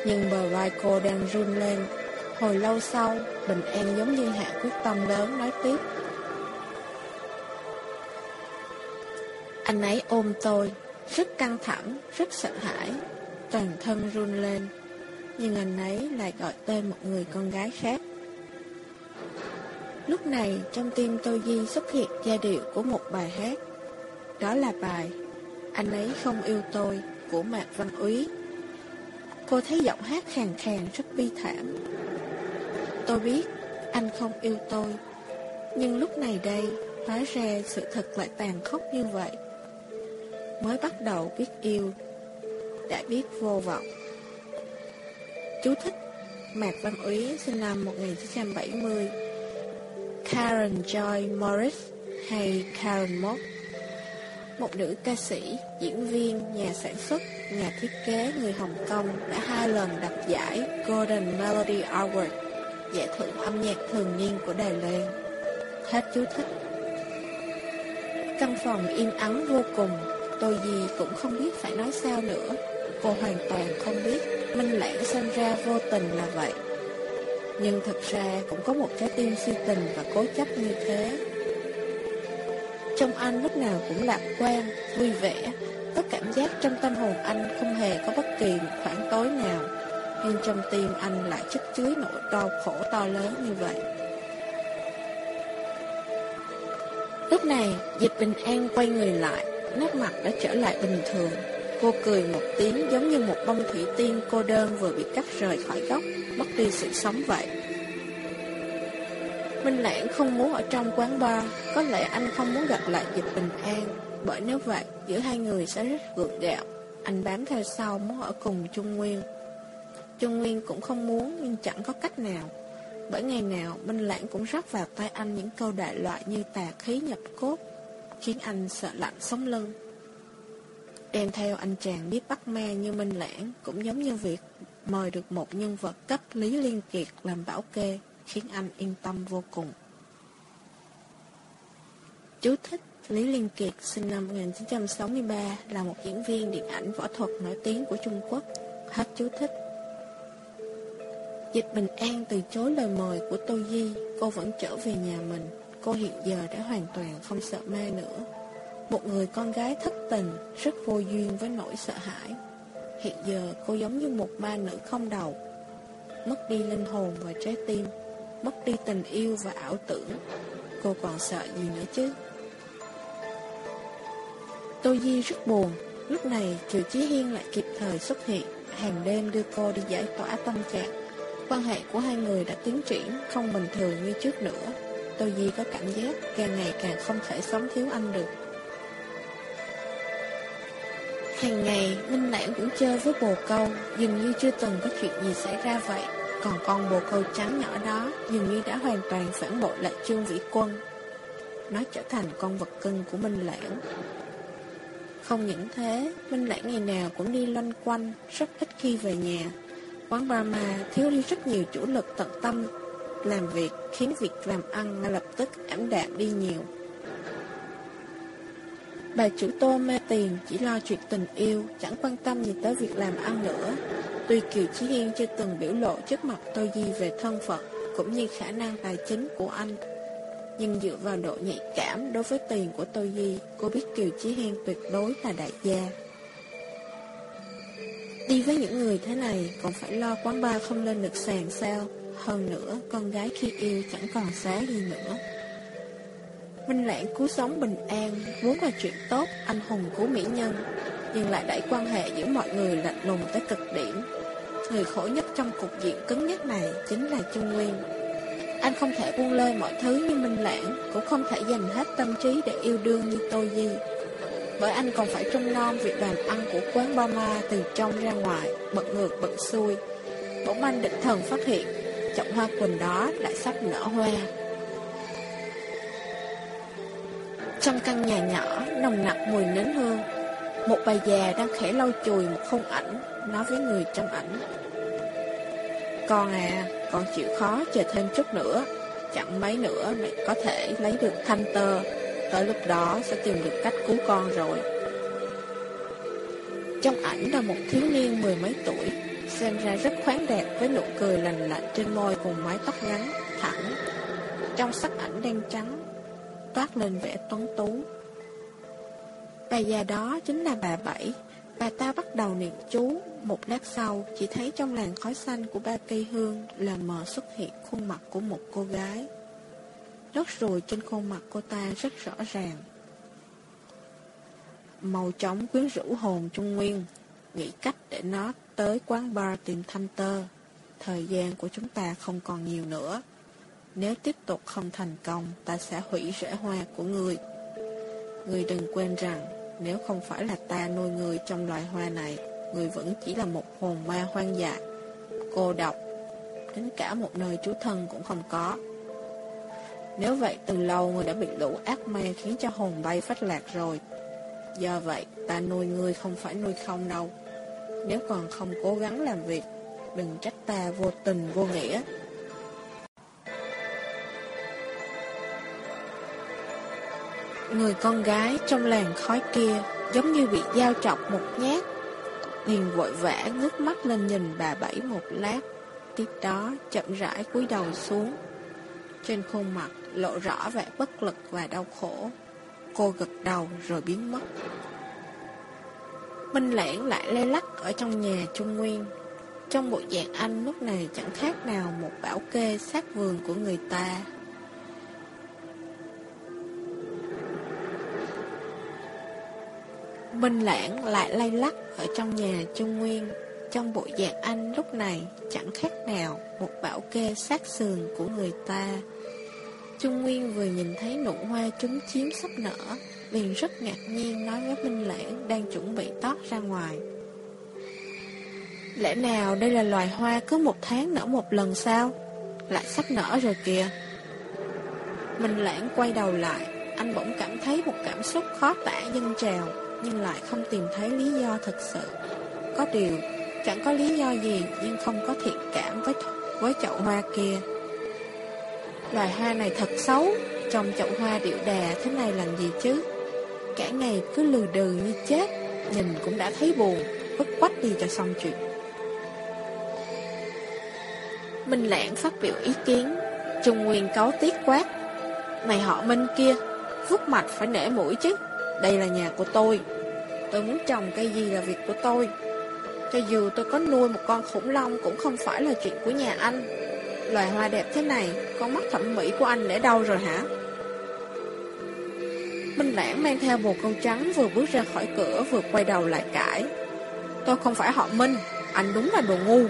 [SPEAKER 1] Nhưng bờ vai cô đang run lên. Hồi lâu sau, Bình An giống như hạ quyết tâm lớn nói tiếp. Anh ấy ôm tôi, rất căng thẳng, rất sợ hãi, toàn thân run lên. Nhưng anh ấy lại gọi tên một người con gái khác. Lúc này, trong tim Tô Di xuất hiện giai điệu của một bài hát. Đó là bài anh ấy không yêu tôi của Mạc Văn Úy. Cô thấy giọng hát khàn khàn rất bi thảm. Tôi biết anh không yêu tôi, nhưng lúc này đây, hóa ra sự thật lại tàn khốc như vậy. Mới bắt đầu biết yêu, đã biết vô vọng. Chú thích Mạc Văn Úy sinh năm 1970 Karen Joy Morris hay Karen Mott một nữ ca sĩ, diễn viên, nhà sản xuất, nhà thiết kế người Hồng Kông đã hai lần đặt giải Golden Melody Award, giải thưởng âm nhạc thường niên của Đài Loan. Hết chú thích. Căn phòng im ắng vô cùng, tôi gì cũng không biết phải nói sao nữa. Cô hoàn toàn không biết Minh Lãng sinh ra vô tình là vậy. Nhưng thật ra cũng có một trái tim si tình và cố chấp như thế. Trong anh lúc nào cũng lạc quan, vui vẻ, tất cảm giác trong tâm hồn anh không hề có bất kỳ một khoảng tối nào. Nhưng trong tim anh lại chất chứa nỗi đau khổ to lớn như vậy. Lúc này, Dịch Bình An quay người lại, nét mặt đã trở lại bình thường. Cô cười một tiếng giống như một bông thủy tiên cô đơn vừa bị cắt rời khỏi gốc, mất đi sự sống vậy. Minh Lãng không muốn ở trong quán bar, có lẽ anh không muốn gặp lại Dịp Bình An, bởi nếu vậy, giữa hai người sẽ rất gượng gạo. Anh bám theo sau muốn ở cùng Trung Nguyên. Trung Nguyên cũng không muốn nhưng chẳng có cách nào. Bởi ngày nào Minh Lãng cũng rắc vào tay anh những câu đại loại như tà khí nhập cốt, khiến anh sợ lạnh sống lưng. Đem theo anh chàng biết bắt me như Minh Lãng cũng giống như việc mời được một nhân vật cấp Lý Liên Kiệt làm bảo kê, khiến anh yên tâm vô cùng. Chú thích Lý Liên Kiệt sinh năm 1963 là một diễn viên điện ảnh võ thuật nổi tiếng của Trung Quốc. Hết chú thích. Dịch Bình An từ chối lời mời của Tô Di, cô vẫn trở về nhà mình. Cô hiện giờ đã hoàn toàn không sợ ma nữa. Một người con gái thất tình, rất vô duyên với nỗi sợ hãi. Hiện giờ cô giống như một ma nữ không đầu, mất đi linh hồn và trái tim, mất đi tình yêu và ảo tưởng. Cô còn sợ gì nữa chứ? Tô Di rất buồn, lúc này Kiều Chí Hiên lại kịp thời xuất hiện, hàng đêm đưa cô đi giải tỏa tâm trạng. Quan hệ của hai người đã tiến triển không bình thường như trước nữa. Tô Di có cảm giác càng ngày càng không thể sống thiếu anh được. Hàng ngày, Minh Lãng cũng chơi với bồ câu, dường như chưa từng có chuyện gì xảy ra vậy. Còn con bồ câu trắng nhỏ đó dường như đã hoàn toàn phản bội lại Trương Vĩ Quân. nó trở thành con vật cưng của Minh Lãng. Không những thế, Minh Lãng ngày nào cũng đi loanh quanh, rất ít khi về nhà. Quán Brahma thiếu đi rất nhiều chủ lực tận tâm làm việc, khiến việc làm ăn ngay lập tức ảm đạm đi nhiều. Bà chủ tô mê tiền, chỉ lo chuyện tình yêu, chẳng quan tâm gì tới việc làm ăn nữa. Tuy Kiều Chí Hiên chưa từng biểu lộ trước mặt Tô Di về thân phận, cũng như khả năng tài chính của anh. Nhưng dựa vào độ nhạy cảm đối với tiền của Tô Di, cô biết Kiều Chí Hiên tuyệt đối là đại gia. Đi với những người thế này, còn phải lo quán bar không lên được sàn sao? Hơn nữa, con gái khi yêu chẳng còn xá gì nữa. Minh Lãng cứu sống bình an, vốn là chuyện tốt, anh hùng cứu mỹ nhân, nhưng lại đẩy quan hệ giữa mọi người lạnh lùng tới cực điểm. Người khổ nhất trong cục diện cứng nhất này chính là Trung Nguyên. Anh không thể buông lơi mọi thứ như Minh Lãng, cũng không thể dành hết tâm trí để yêu đương như Tô Di. Bởi anh còn phải trông nom việc bàn ăn của quán ba ma từ trong ra ngoài, bật ngược bật xuôi. Bỗng anh định thần phát hiện, chậu hoa quỳnh đó đã sắp nở hoa. Trong căn nhà nhỏ, nồng nặc mùi nến hương, một bà già đang khẽ lau chùi một khung ảnh, nói với người trong ảnh. Con à, con chịu khó chờ thêm chút nữa, chẳng mấy nữa mẹ có thể lấy được thanh tơ, tới lúc đó sẽ tìm được cách cứu con rồi. Trong ảnh là một thiếu niên mười mấy tuổi, xem ra rất khoáng đẹp với nụ cười lành lạnh trên môi cùng mái tóc ngắn, thẳng. Trong sắc ảnh đen trắng, toát lên vẻ tuấn tú. Bà già đó chính là bà Bảy. Bà ta bắt đầu niệm chú, một lát sau chỉ thấy trong làn khói xanh của ba cây hương là mờ xuất hiện khuôn mặt của một cô gái. Nốt ruồi trên khuôn mặt cô ta rất rõ ràng. Màu trống quyến rũ hồn Trung Nguyên, nghĩ cách để nó tới quán bar tìm thanh tơ. Thời gian của chúng ta không còn nhiều nữa. Nếu tiếp tục không thành công, ta sẽ hủy rễ hoa của người. Người đừng quên rằng, nếu không phải là ta nuôi người trong loài hoa này, người vẫn chỉ là một hồn ma hoang dại, cô độc, đến cả một nơi trú thân cũng không có. Nếu vậy, từ lâu người đã bị lũ ác ma khiến cho hồn bay phách lạc rồi. Do vậy, ta nuôi người không phải nuôi không đâu. Nếu còn không cố gắng làm việc, đừng trách ta vô tình vô nghĩa. Người con gái trong làng khói kia giống như bị dao chọc một nhát. Hiền vội vã ngước mắt lên nhìn bà Bảy một lát. Tiếp đó chậm rãi cúi đầu xuống. Trên khuôn mặt lộ rõ vẻ bất lực và đau khổ. Cô gật đầu rồi biến mất. Minh Lãng lại lê lắc ở trong nhà Trung Nguyên. Trong bộ dạng anh lúc này chẳng khác nào một bảo kê sát vườn của người ta. Minh Lãng lại lay lắc ở trong nhà Trung Nguyên. Trong bộ dạng anh lúc này chẳng khác nào một bảo kê sát sườn của người ta. Trung Nguyên vừa nhìn thấy nụ hoa trúng chiếm sắp nở, liền rất ngạc nhiên nói với Minh Lãng đang chuẩn bị tót ra ngoài. Lẽ nào đây là loài hoa cứ một tháng nở một lần sao? Lại sắp nở rồi kìa. Minh Lãng quay đầu lại, anh bỗng cảm thấy một cảm xúc khó tả dâng trào nhưng lại không tìm thấy lý do thật sự. Có điều, chẳng có lý do gì nhưng không có thiện cảm với với chậu hoa kia. Loài hoa này thật xấu, trong chậu hoa điệu đà thế này làm gì chứ? Cả ngày cứ lừ đừ như chết, nhìn cũng đã thấy buồn, vứt quách đi cho xong chuyện. Minh Lãng phát biểu ý kiến, Trung Nguyên cáo tiết quát. Này họ Minh kia, vút mặt phải nể mũi chứ. Đây là nhà của tôi. Tôi muốn trồng cây gì là việc của tôi. Cho dù tôi có nuôi một con khủng long Cũng không phải là chuyện của nhà anh. Loài hoa đẹp thế này Con mắt thẩm mỹ của anh để đâu rồi hả? Minh Lãng mang theo bồ câu trắng Vừa bước ra khỏi cửa vừa quay đầu lại cãi. Tôi không phải họ Minh Anh đúng là đồ ngu.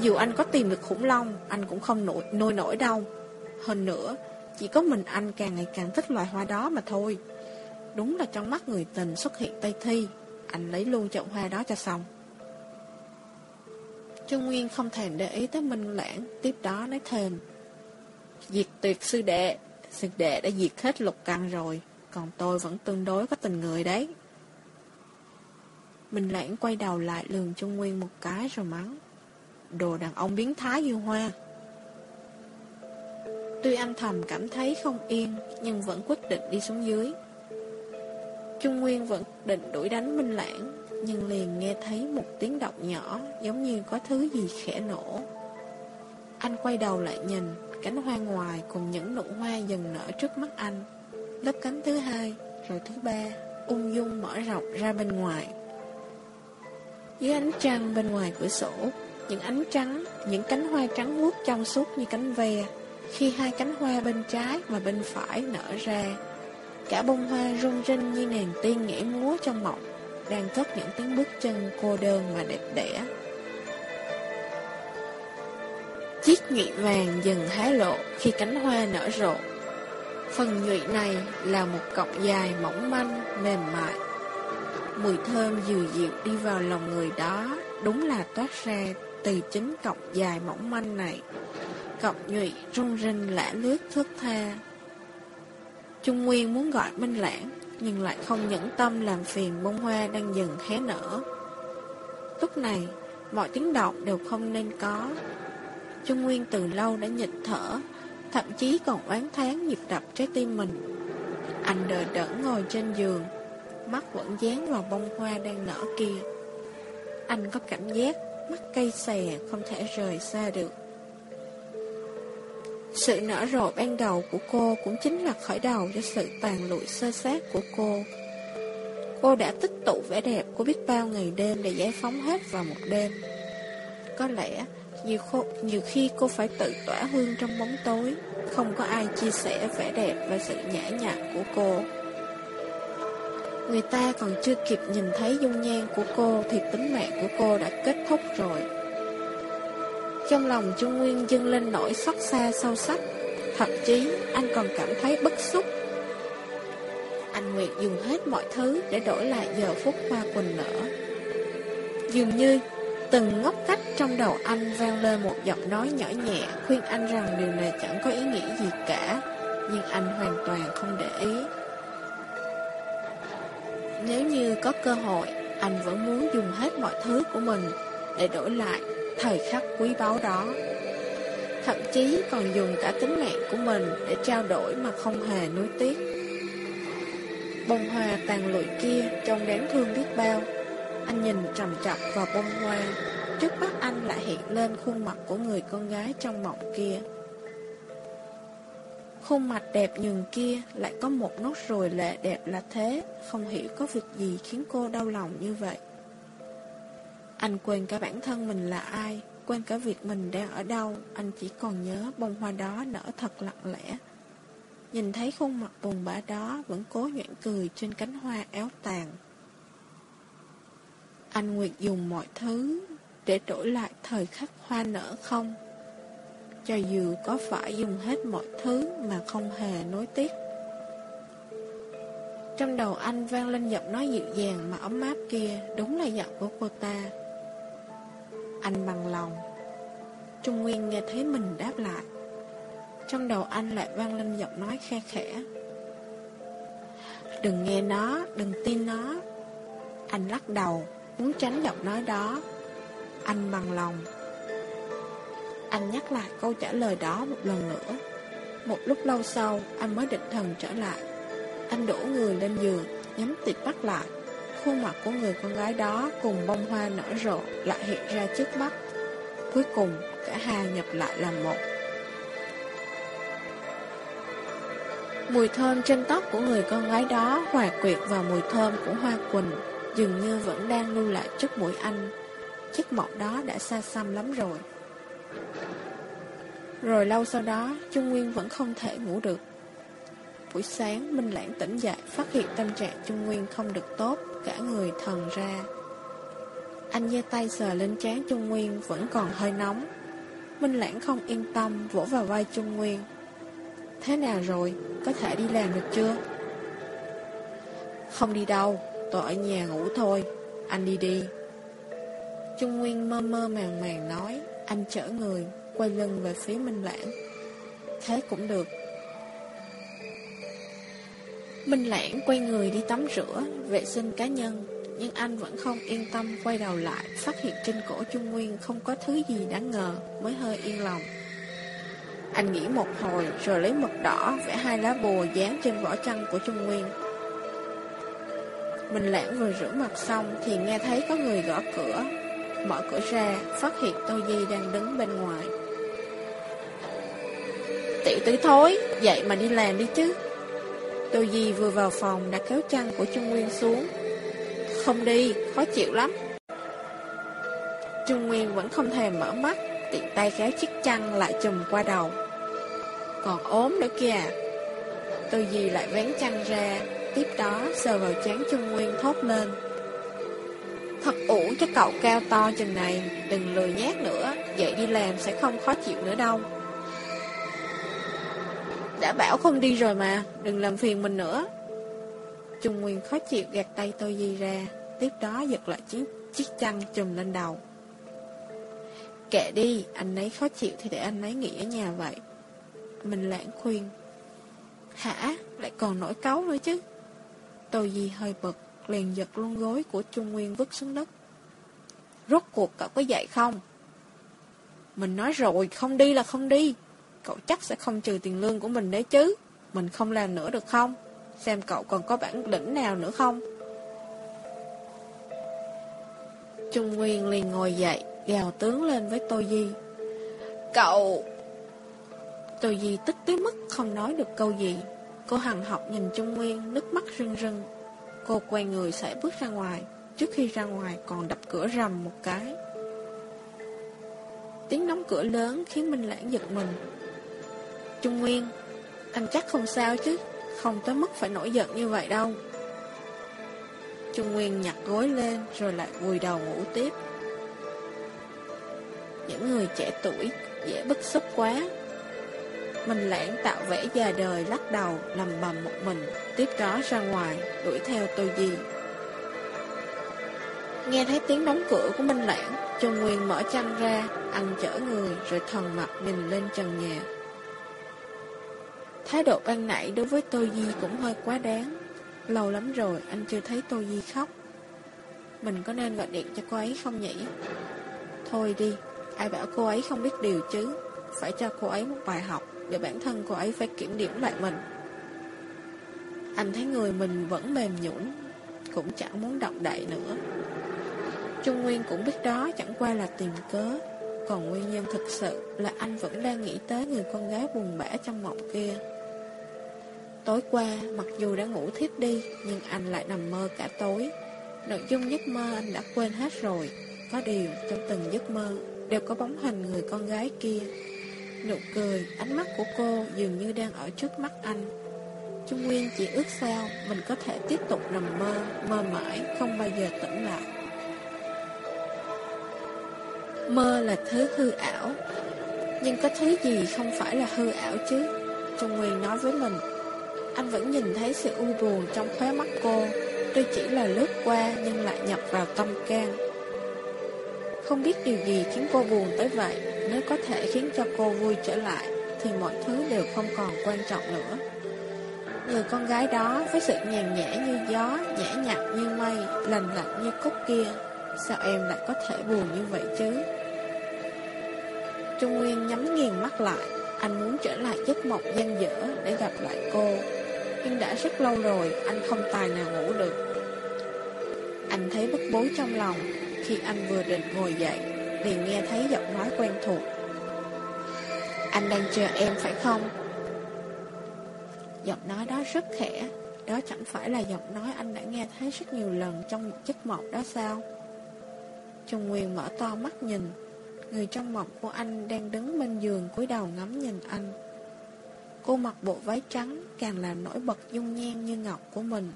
[SPEAKER 1] Dù anh có tìm được khủng long Anh cũng không nổi, nuôi nổi đâu. Hơn nữa Chỉ có mình anh càng ngày càng thích loài hoa đó mà thôi. Đúng là trong mắt người tình xuất hiện Tây Thi Anh lấy luôn chậu hoa đó cho xong Trương Nguyên không thèm để ý tới Minh Lãng Tiếp đó nói thêm Diệt tuyệt sư đệ Sư đệ đã diệt hết lục căn rồi, còn tôi vẫn tương đối có tình người đấy. Minh Lãng quay đầu lại lường Trung Nguyên một cái rồi mắng. Đồ đàn ông biến thái như hoa. Tuy anh thầm cảm thấy không yên, nhưng vẫn quyết định đi xuống dưới. Trung Nguyên vẫn định đuổi đánh Minh Lãng, nhưng liền nghe thấy một tiếng động nhỏ, giống như có thứ gì khẽ nổ. Anh quay đầu lại nhìn, cánh hoa ngoài cùng những nụ hoa dần nở trước mắt anh. Lớp cánh thứ hai, rồi thứ ba, ung dung mở rộng ra bên ngoài. Dưới ánh trăng bên ngoài cửa sổ, những ánh trắng, những cánh hoa trắng muốt trong suốt như cánh ve, khi hai cánh hoa bên trái và bên phải nở ra, cả bông hoa rung rinh như nàng tiên nhảy múa trong mộng, đang cất những tiếng bước chân cô đơn mà đẹp đẽ. Chiếc nhụy vàng dần hé lộ khi cánh hoa nở rộ. Phần nhụy này là một cọng dài mỏng manh, mềm mại. Mùi thơm dịu dịu đi vào lòng người đó, đúng là toát ra từ chính cọng dài mỏng manh này. Cọng nhụy rung rinh lã lướt thước tha. Trung Nguyên muốn gọi Minh Lãng, nhưng lại không nhẫn tâm làm phiền bông hoa đang dần hé nở. Lúc này, mọi tiếng động đều không nên có, Trung Nguyên từ lâu đã nhịn thở, thậm chí còn oán thán nhịp đập trái tim mình. Anh đờ đẫn ngồi trên giường, mắt vẫn dán vào bông hoa đang nở kia. Anh có cảm giác mắt cây xè không thể rời xa được. Sự nở rộ ban đầu của cô cũng chính là khởi đầu cho sự tàn lụi sơ sát của cô. Cô đã tích tụ vẻ đẹp của biết bao ngày đêm để giải phóng hết vào một đêm. Có lẽ nhiều, khô, nhiều khi cô phải tự tỏa hương trong bóng tối Không có ai chia sẻ vẻ đẹp và sự nhã nhặn của cô Người ta còn chưa kịp nhìn thấy dung nhan của cô Thì tính mạng của cô đã kết thúc rồi trong lòng Trung Nguyên dâng lên nỗi xót xa sâu sắc. Thậm chí anh còn cảm thấy bất xúc. Anh Nguyệt dùng hết mọi thứ để đổi lại giờ phút hoa quỳnh nở. Dường như Từng ngóc cách trong đầu anh vang lên một giọng nói nhỏ nhẹ khuyên anh rằng điều này chẳng có ý nghĩa gì cả, nhưng anh hoàn toàn không để ý. Nếu như có cơ hội, anh vẫn muốn dùng hết mọi thứ của mình để đổi lại thời khắc quý báu đó. Thậm chí còn dùng cả tính mạng của mình để trao đổi mà không hề nuối tiếc. Bông hoa tàn lụi kia trông đáng thương biết bao anh nhìn trầm chập vào bông hoa, Trước mắt anh lại hiện lên khuôn mặt của người con gái trong mộng kia Khuôn mặt đẹp nhường kia lại có một nốt ruồi lệ đẹp là thế, Không hiểu có việc gì khiến cô đau lòng như vậy anh quên cả bản thân mình là ai Quên cả việc mình đang ở đâu Anh chỉ còn nhớ bông hoa đó nở thật lặng lẽ Nhìn thấy khuôn mặt buồn bã đó Vẫn cố nhuyễn cười trên cánh hoa éo tàn anh Nguyệt dùng mọi thứ để đổi lại thời khắc hoa nở không? Cho dù có phải dùng hết mọi thứ mà không hề nối tiếc. Trong đầu anh vang lên giọng nói dịu dàng mà ấm áp kia, đúng là giọng của cô ta. Anh bằng lòng. Trung Nguyên nghe thấy mình đáp lại. Trong đầu anh lại vang lên giọng nói khe khẽ. Đừng nghe nó, đừng tin nó. Anh lắc đầu, muốn tránh giọng nói đó. Anh bằng lòng. Anh nhắc lại câu trả lời đó một lần nữa. Một lúc lâu sau, anh mới định thần trở lại. Anh đổ người lên giường, nhắm tịt mắt lại. Khuôn mặt của người con gái đó cùng bông hoa nở rộ lại hiện ra trước mắt. Cuối cùng, cả hai nhập lại làm một. Mùi thơm trên tóc của người con gái đó hòa quyệt vào mùi thơm của hoa quỳnh dường như vẫn đang lưu lại trước mũi anh. Chiếc mộng đó đã xa xăm lắm rồi. Rồi lâu sau đó, Trung Nguyên vẫn không thể ngủ được. Buổi sáng, Minh Lãng tỉnh dậy, phát hiện tâm trạng Trung Nguyên không được tốt, cả người thần ra. Anh giơ tay sờ lên trán Trung Nguyên vẫn còn hơi nóng. Minh Lãng không yên tâm, vỗ vào vai Trung Nguyên. Thế nào rồi, có thể đi làm được chưa? Không đi đâu, Tôi ở nhà ngủ thôi Anh đi đi Trung Nguyên mơ mơ màng màng nói Anh chở người Quay lưng về phía Minh Lãng Thế cũng được Minh Lãng quay người đi tắm rửa, vệ sinh cá nhân, nhưng anh vẫn không yên tâm quay đầu lại, phát hiện trên cổ Trung Nguyên không có thứ gì đáng ngờ, mới hơi yên lòng. Anh nghĩ một hồi rồi lấy mực đỏ vẽ hai lá bùa dán trên vỏ chăn của Trung Nguyên. Mình lãng vừa rửa mặt xong thì nghe thấy có người gõ cửa. Mở cửa ra, phát hiện Tô Di đang đứng bên ngoài. Tiểu tử thối, dậy mà đi làm đi chứ. Tô Di vừa vào phòng đã kéo chăn của Trung Nguyên xuống. Không đi, khó chịu lắm. Trung Nguyên vẫn không thèm mở mắt, tiện tay kéo chiếc chăn lại chùm qua đầu. Còn ốm nữa kìa. Tô Di lại vén chăn ra, tiếp đó sờ vào chán Trung Nguyên thốt lên. Thật ủ cho cậu cao to chừng này, đừng lười nhát nữa, dậy đi làm sẽ không khó chịu nữa đâu. Đã bảo không đi rồi mà, đừng làm phiền mình nữa. Trung Nguyên khó chịu gạt tay tôi di ra, tiếp đó giật lại chiếc, chiếc chăn trùm lên đầu. Kệ đi, anh ấy khó chịu thì để anh ấy nghỉ ở nhà vậy. Mình lãng khuyên. Hả? Lại còn nổi cáu nữa chứ? Tôi di hơi bực, liền giật luôn gối của Trung Nguyên vứt xuống đất. Rốt cuộc cậu có dậy không? Mình nói rồi, không đi là không đi. Cậu chắc sẽ không trừ tiền lương của mình đấy chứ. Mình không làm nữa được không? Xem cậu còn có bản lĩnh nào nữa không? Trung Nguyên liền ngồi dậy, gào tướng lên với Tô Di. Cậu... Tô Di tức tới mức không nói được câu gì. Cô hằng học nhìn Trung Nguyên, nước mắt rưng rưng. Cô quay người sẽ bước ra ngoài, trước khi ra ngoài còn đập cửa rầm một cái. Tiếng đóng cửa lớn khiến Minh Lãng giật mình. Trung Nguyên, anh chắc không sao chứ, không tới mức phải nổi giận như vậy đâu. Trung Nguyên nhặt gối lên rồi lại vùi đầu ngủ tiếp. Những người trẻ tuổi dễ bức xúc quá. Mình lãng tạo vẻ già đời lắc đầu lầm bầm một mình, tiếp đó ra ngoài, đuổi theo tôi gì. Nghe thấy tiếng đóng cửa của Minh Lãng, Trung Nguyên mở chăn ra, ăn chở người rồi thần mặt nhìn lên trần nhà. Thái độ ban nãy đối với Tô Di cũng hơi quá đáng. Lâu lắm rồi anh chưa thấy Tô Di khóc. Mình có nên gọi điện cho cô ấy không nhỉ? Thôi đi, ai bảo cô ấy không biết điều chứ. Phải cho cô ấy một bài học để bản thân cô ấy phải kiểm điểm lại mình. Anh thấy người mình vẫn mềm nhũn, cũng chẳng muốn động đậy nữa. Trung Nguyên cũng biết đó chẳng qua là tìm cớ, còn nguyên nhân thực sự là anh vẫn đang nghĩ tới người con gái buồn bã trong mộng kia. Tối qua, mặc dù đã ngủ thiếp đi, nhưng anh lại nằm mơ cả tối. Nội dung giấc mơ anh đã quên hết rồi. Có điều, trong từng giấc mơ, đều có bóng hình người con gái kia. Nụ cười, ánh mắt của cô dường như đang ở trước mắt anh. Trung Nguyên chỉ ước sao mình có thể tiếp tục nằm mơ, mơ mãi, không bao giờ tỉnh lại. Mơ là thứ hư ảo, nhưng có thứ gì không phải là hư ảo chứ? Trung Nguyên nói với mình. Anh vẫn nhìn thấy sự u buồn trong khóe mắt cô, tuy chỉ là lướt qua nhưng lại nhập vào tâm can. Không biết điều gì khiến cô buồn tới vậy, nếu có thể khiến cho cô vui trở lại, thì mọi thứ đều không còn quan trọng nữa. Người con gái đó với sự nhàn nhã như gió, nhã nhặn như mây, lành lạnh như cúc kia, sao em lại có thể buồn như vậy chứ? Trung Nguyên nhắm nghiền mắt lại, anh muốn trở lại giấc mộng gian dở để gặp lại cô. Nhưng đã rất lâu rồi, anh không tài nào ngủ được. Anh thấy bất bối trong lòng, khi anh vừa định ngồi dậy, liền nghe thấy giọng nói quen thuộc. Anh đang chờ em phải không? Giọng nói đó rất khẽ, đó chẳng phải là giọng nói anh đã nghe thấy rất nhiều lần trong một giấc mộng đó sao? Trung Nguyên mở to mắt nhìn, người trong mộng của anh đang đứng bên giường cúi đầu ngắm nhìn anh. Cô mặc bộ váy trắng càng làm nổi bật dung nhan như ngọc của mình.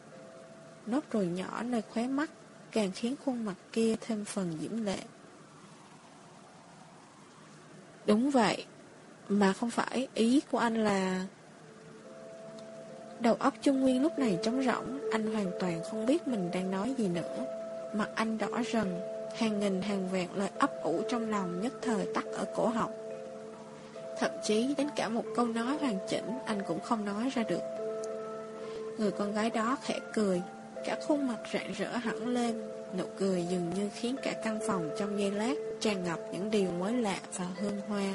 [SPEAKER 1] Nốt ruồi nhỏ nơi khóe mắt càng khiến khuôn mặt kia thêm phần diễm lệ. Đúng vậy, mà không phải ý của anh là... Đầu óc Trung Nguyên lúc này trống rỗng, anh hoàn toàn không biết mình đang nói gì nữa. Mặt anh đỏ rần, hàng nghìn hàng vạn lời ấp ủ trong lòng nhất thời tắt ở cổ họng. Thậm chí đến cả một câu nói hoàn chỉnh anh cũng không nói ra được. Người con gái đó khẽ cười, cả khuôn mặt rạng rỡ hẳn lên, nụ cười dường như khiến cả căn phòng trong giây lát tràn ngập những điều mới lạ và hương hoa.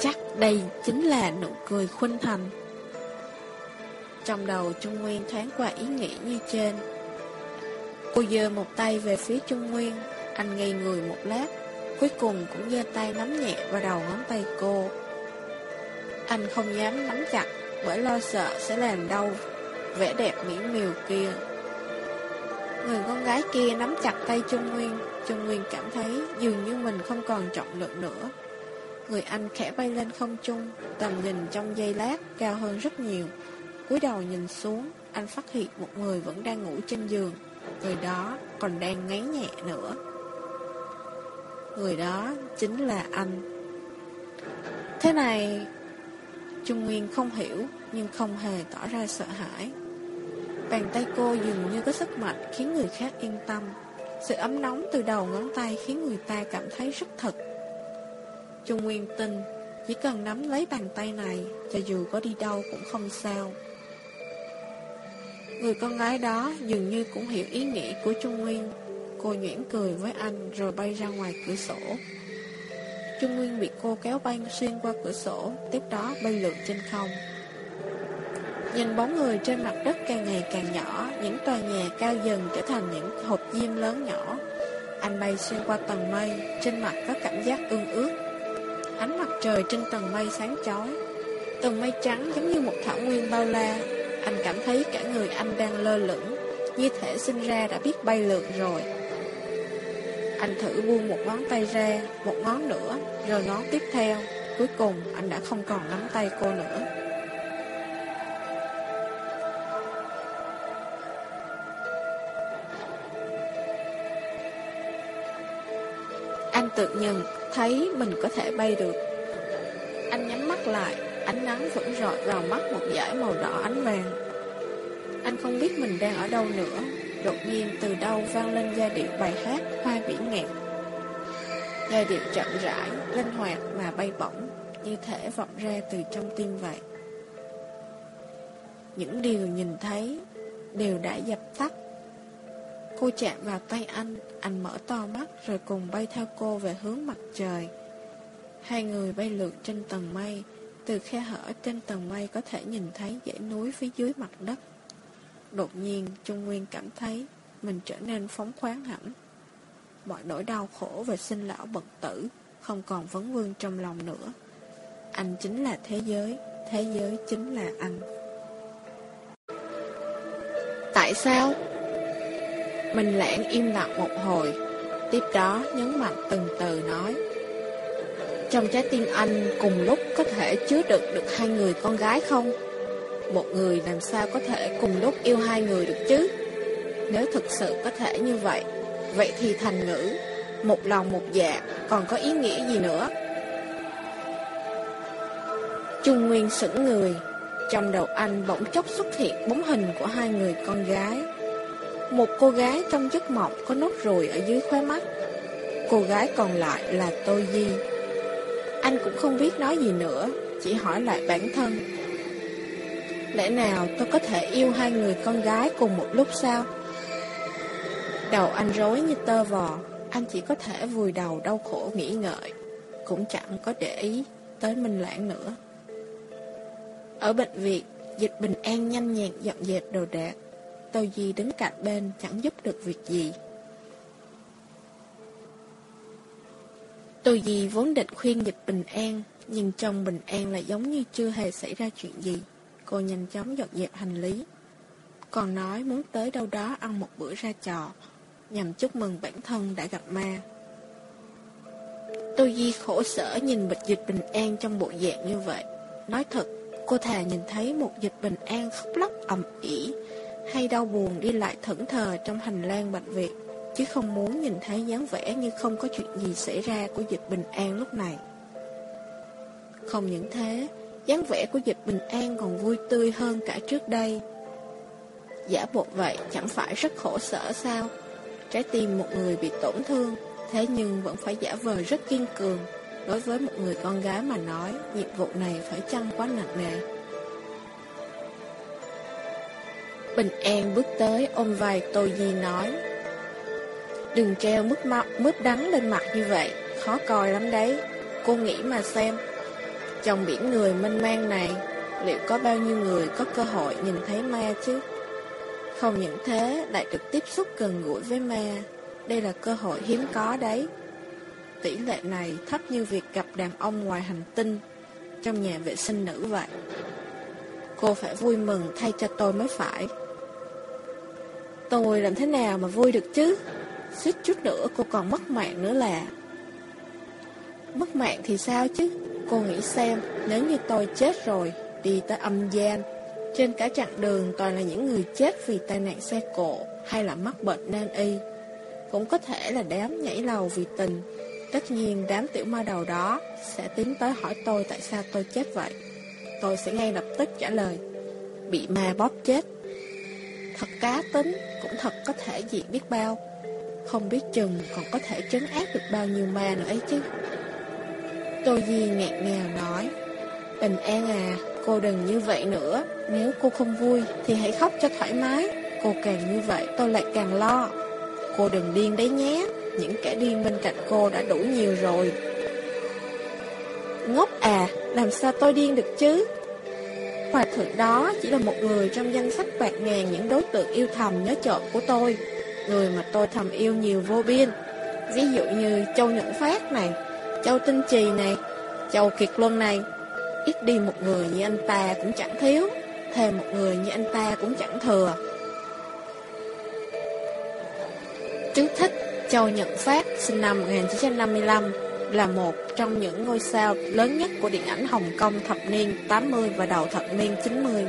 [SPEAKER 1] Chắc đây chính là nụ cười khuynh thành. Trong đầu Trung Nguyên thoáng qua ý nghĩ như trên. Cô dơ một tay về phía Trung Nguyên, anh ngây người một lát, cuối cùng cũng giơ tay nắm nhẹ vào đầu ngón tay cô. Anh không dám nắm chặt, bởi lo sợ sẽ làm đau vẻ đẹp mỹ miều kia. Người con gái kia nắm chặt tay Trung Nguyên, Trung Nguyên cảm thấy dường như mình không còn trọng lượng nữa. Người anh khẽ bay lên không trung, tầm nhìn trong giây lát cao hơn rất nhiều. cúi đầu nhìn xuống, anh phát hiện một người vẫn đang ngủ trên giường. Người đó còn đang ngáy nhẹ nữa. Người đó chính là anh. Thế này, Trung Nguyên không hiểu, nhưng không hề tỏ ra sợ hãi. Bàn tay cô dường như có sức mạnh khiến người khác yên tâm. Sự ấm nóng từ đầu ngón tay khiến người ta cảm thấy rất thật. Trung Nguyên tin, chỉ cần nắm lấy bàn tay này, cho dù có đi đâu cũng không sao. Người con gái đó dường như cũng hiểu ý nghĩ của Trung Nguyên. Cô nhoảng cười với anh rồi bay ra ngoài cửa sổ. Trung Nguyên bị cô kéo bay xuyên qua cửa sổ, tiếp đó bay lượn trên không. Nhìn bóng người trên mặt đất càng ngày càng nhỏ, những tòa nhà cao dần trở thành những hộp diêm lớn nhỏ. Anh bay xuyên qua tầng mây, trên mặt có cảm giác ương ướt. Ánh mặt trời trên tầng mây sáng chói. Tầng mây trắng giống như một thảo nguyên bao la. Anh cảm thấy cả người anh đang lơ lửng, như thể sinh ra đã biết bay lượn rồi. Anh thử buông một ngón tay ra, một ngón nữa, rồi ngón tiếp theo. Cuối cùng, anh đã không còn nắm tay cô nữa. Anh tự nhận thấy mình có thể bay được. Anh nhắm mắt lại, ánh nắng vẫn rọi vào mắt một dải màu đỏ ánh vàng. Anh không biết mình đang ở đâu nữa, đột nhiên từ đâu vang lên giai điệu bài hát Hoa biển ngạn. Giai điệu chậm rãi, linh hoạt mà bay bổng, như thể vọng ra từ trong tim vậy. Những điều nhìn thấy đều đã dập tắt. Cô chạm vào tay anh, anh mở to mắt rồi cùng bay theo cô về hướng mặt trời. Hai người bay lượn trên tầng mây, từ khe hở trên tầng mây có thể nhìn thấy dãy núi phía dưới mặt đất. Đột nhiên, Trung Nguyên cảm thấy mình trở nên phóng khoáng hẳn. Mọi nỗi đau khổ về sinh lão bận tử không còn vấn vương trong lòng nữa. Anh chính là thế giới, thế giới chính là anh. Tại sao? Mình lãng im lặng một hồi, tiếp đó nhấn mạnh từng từ nói. Trong trái tim anh cùng lúc có thể chứa đựng được hai người con gái không? Một người làm sao có thể cùng lúc yêu hai người được chứ? Nếu thực sự có thể như vậy, vậy thì thành ngữ, một lòng một dạ, còn có ý nghĩa gì nữa? Trung Nguyên sững người, trong đầu anh bỗng chốc xuất hiện bóng hình của hai người con gái. Một cô gái trong giấc mộng có nốt ruồi ở dưới khóe mắt. Cô gái còn lại là Tô Di. Anh cũng không biết nói gì nữa, chỉ hỏi lại bản thân Lẽ nào tôi có thể yêu hai người con gái cùng một lúc sao? Đầu anh rối như tơ vò, anh chỉ có thể vùi đầu đau khổ nghĩ ngợi, cũng chẳng có để ý tới Minh Lãng nữa. Ở bệnh viện, dịch bình an nhanh nhẹn dọn dẹp đồ đạc, tôi Di đứng cạnh bên chẳng giúp được việc gì. tôi gì vốn định khuyên dịch bình an, nhưng trong bình an lại giống như chưa hề xảy ra chuyện gì. Cô nhanh chóng dọn dẹp hành lý. Còn nói muốn tới đâu đó ăn một bữa ra trò Nhằm chúc mừng bản thân đã gặp ma. Tô Di khổ sở nhìn bịch dịch bình an trong bộ dạng như vậy. Nói thật, cô thà nhìn thấy một dịch bình an khóc lóc ầm ỉ Hay đau buồn đi lại thẫn thờ trong hành lang bệnh viện Chứ không muốn nhìn thấy dáng vẻ như không có chuyện gì xảy ra của dịch bình an lúc này. Không những thế, dáng vẻ của dịch bình an còn vui tươi hơn cả trước đây. Giả bộ vậy chẳng phải rất khổ sở sao? Trái tim một người bị tổn thương, thế nhưng vẫn phải giả vờ rất kiên cường. Đối với một người con gái mà nói, nhiệm vụ này phải chăng quá nặng nề. Bình An bước tới ôm vai Tô Di nói Đừng treo mứt, mặt, mướp đắng lên mặt như vậy Khó coi lắm đấy Cô nghĩ mà xem trong biển người mênh mang này, Liệu có bao nhiêu người có cơ hội nhìn thấy ma chứ? Không những thế, Lại được tiếp xúc gần gũi với ma. Đây là cơ hội hiếm có đấy. Tỷ lệ này thấp như việc gặp đàn ông ngoài hành tinh, Trong nhà vệ sinh nữ vậy. Cô phải vui mừng thay cho tôi mới phải. Tôi làm thế nào mà vui được chứ? Suýt chút nữa cô còn mất mạng nữa là. Mất mạng thì sao chứ? Cô nghĩ xem, Nếu như tôi chết rồi, Đi tới âm gian, Trên cả chặng đường toàn là những người chết vì tai nạn xe cộ Hay là mắc bệnh nan y, Cũng có thể là đám nhảy lầu vì tình. Tất nhiên, đám tiểu ma đầu đó Sẽ tiến tới hỏi tôi tại sao tôi chết vậy. Tôi sẽ ngay lập tức trả lời, Bị ma bóp chết. Thật cá tính Cũng thật có thể diện biết bao. Không biết chừng còn có thể trấn áp được bao nhiêu ma nữa ấy chứ. Tô Di ngạc ngào nói. Bình an à Cô đừng như vậy nữa. Nếu cô không vui, thì hãy khóc cho thoải mái. Cô càng như vậy, tôi lại càng lo. Cô đừng điên đấy nhé. Những kẻ điên bên cạnh cô đã đủ nhiều rồi. Ngốc à Làm sao tôi điên được chứ? Hòa thượng đó chỉ là một người trong danh sách bạc ngàn những đối tượng yêu thầm nhớ trộm của tôi. Người mà tôi thầm yêu nhiều vô biên. Ví dụ như Châu Nhẫn Phát này Châu Tinh Trì này, Châu Kiệt Luân này Ít đi một người như anh ta cũng chẳng thiếu Thêm một người như anh ta cũng chẳng thừa Chú thích, Châu Nhật Phát, sinh năm 1955 là một trong những ngôi sao lớn nhất của điện ảnh Hồng Kông thập niên 80 và đầu thập niên 90.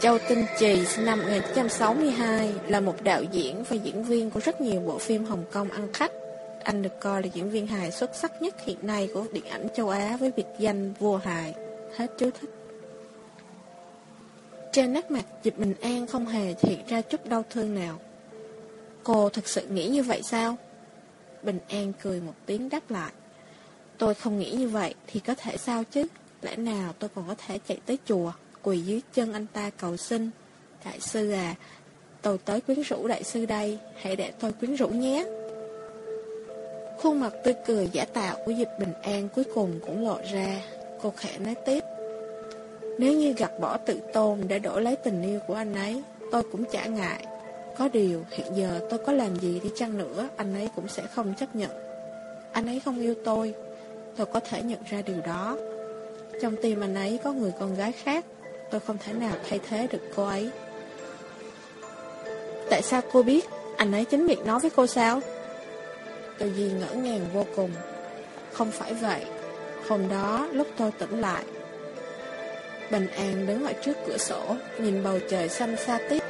[SPEAKER 1] Châu Tinh Trì sinh năm 1962 là một đạo diễn và diễn viên của rất nhiều bộ phim Hồng Kông ăn khách. Anh được coi là diễn viên hài xuất sắc nhất hiện nay của điện ảnh châu Á với biệt danh vua hài. Hết chú thích. Trên nét mặt Diệp Bình An không hề hiện ra chút đau thương nào. Cô thật sự nghĩ như vậy sao? Bình An cười một tiếng đáp lại. Tôi không nghĩ như vậy thì có thể sao chứ? Lẽ nào tôi còn có thể chạy tới chùa, quỳ dưới chân anh ta cầu xin? Đại sư à, tôi tới quyến rũ đại sư đây, hãy để tôi quyến rũ nhé. Khuôn mặt tươi cười giả tạo của Diệp Bình An cuối cùng cũng lộ ra, cô khẽ nói tiếp. Nếu như gạt bỏ tự tôn để đổi lấy tình yêu của anh ấy, tôi cũng chả ngại. Có điều, hiện giờ tôi có làm gì đi chăng nữa, anh ấy cũng sẽ không chấp nhận. Anh ấy không yêu tôi, tôi có thể nhận ra điều đó. Trong tim anh ấy có người con gái khác, tôi không thể nào thay thế được cô ấy. Tại sao cô biết? Anh ấy chính miệng nói với cô sao? Tư Di ngỡ ngàng vô cùng. Không phải vậy. Hôm đó, lúc tôi tỉnh lại, Bình An đứng ở trước cửa sổ, nhìn bầu trời xanh xa tít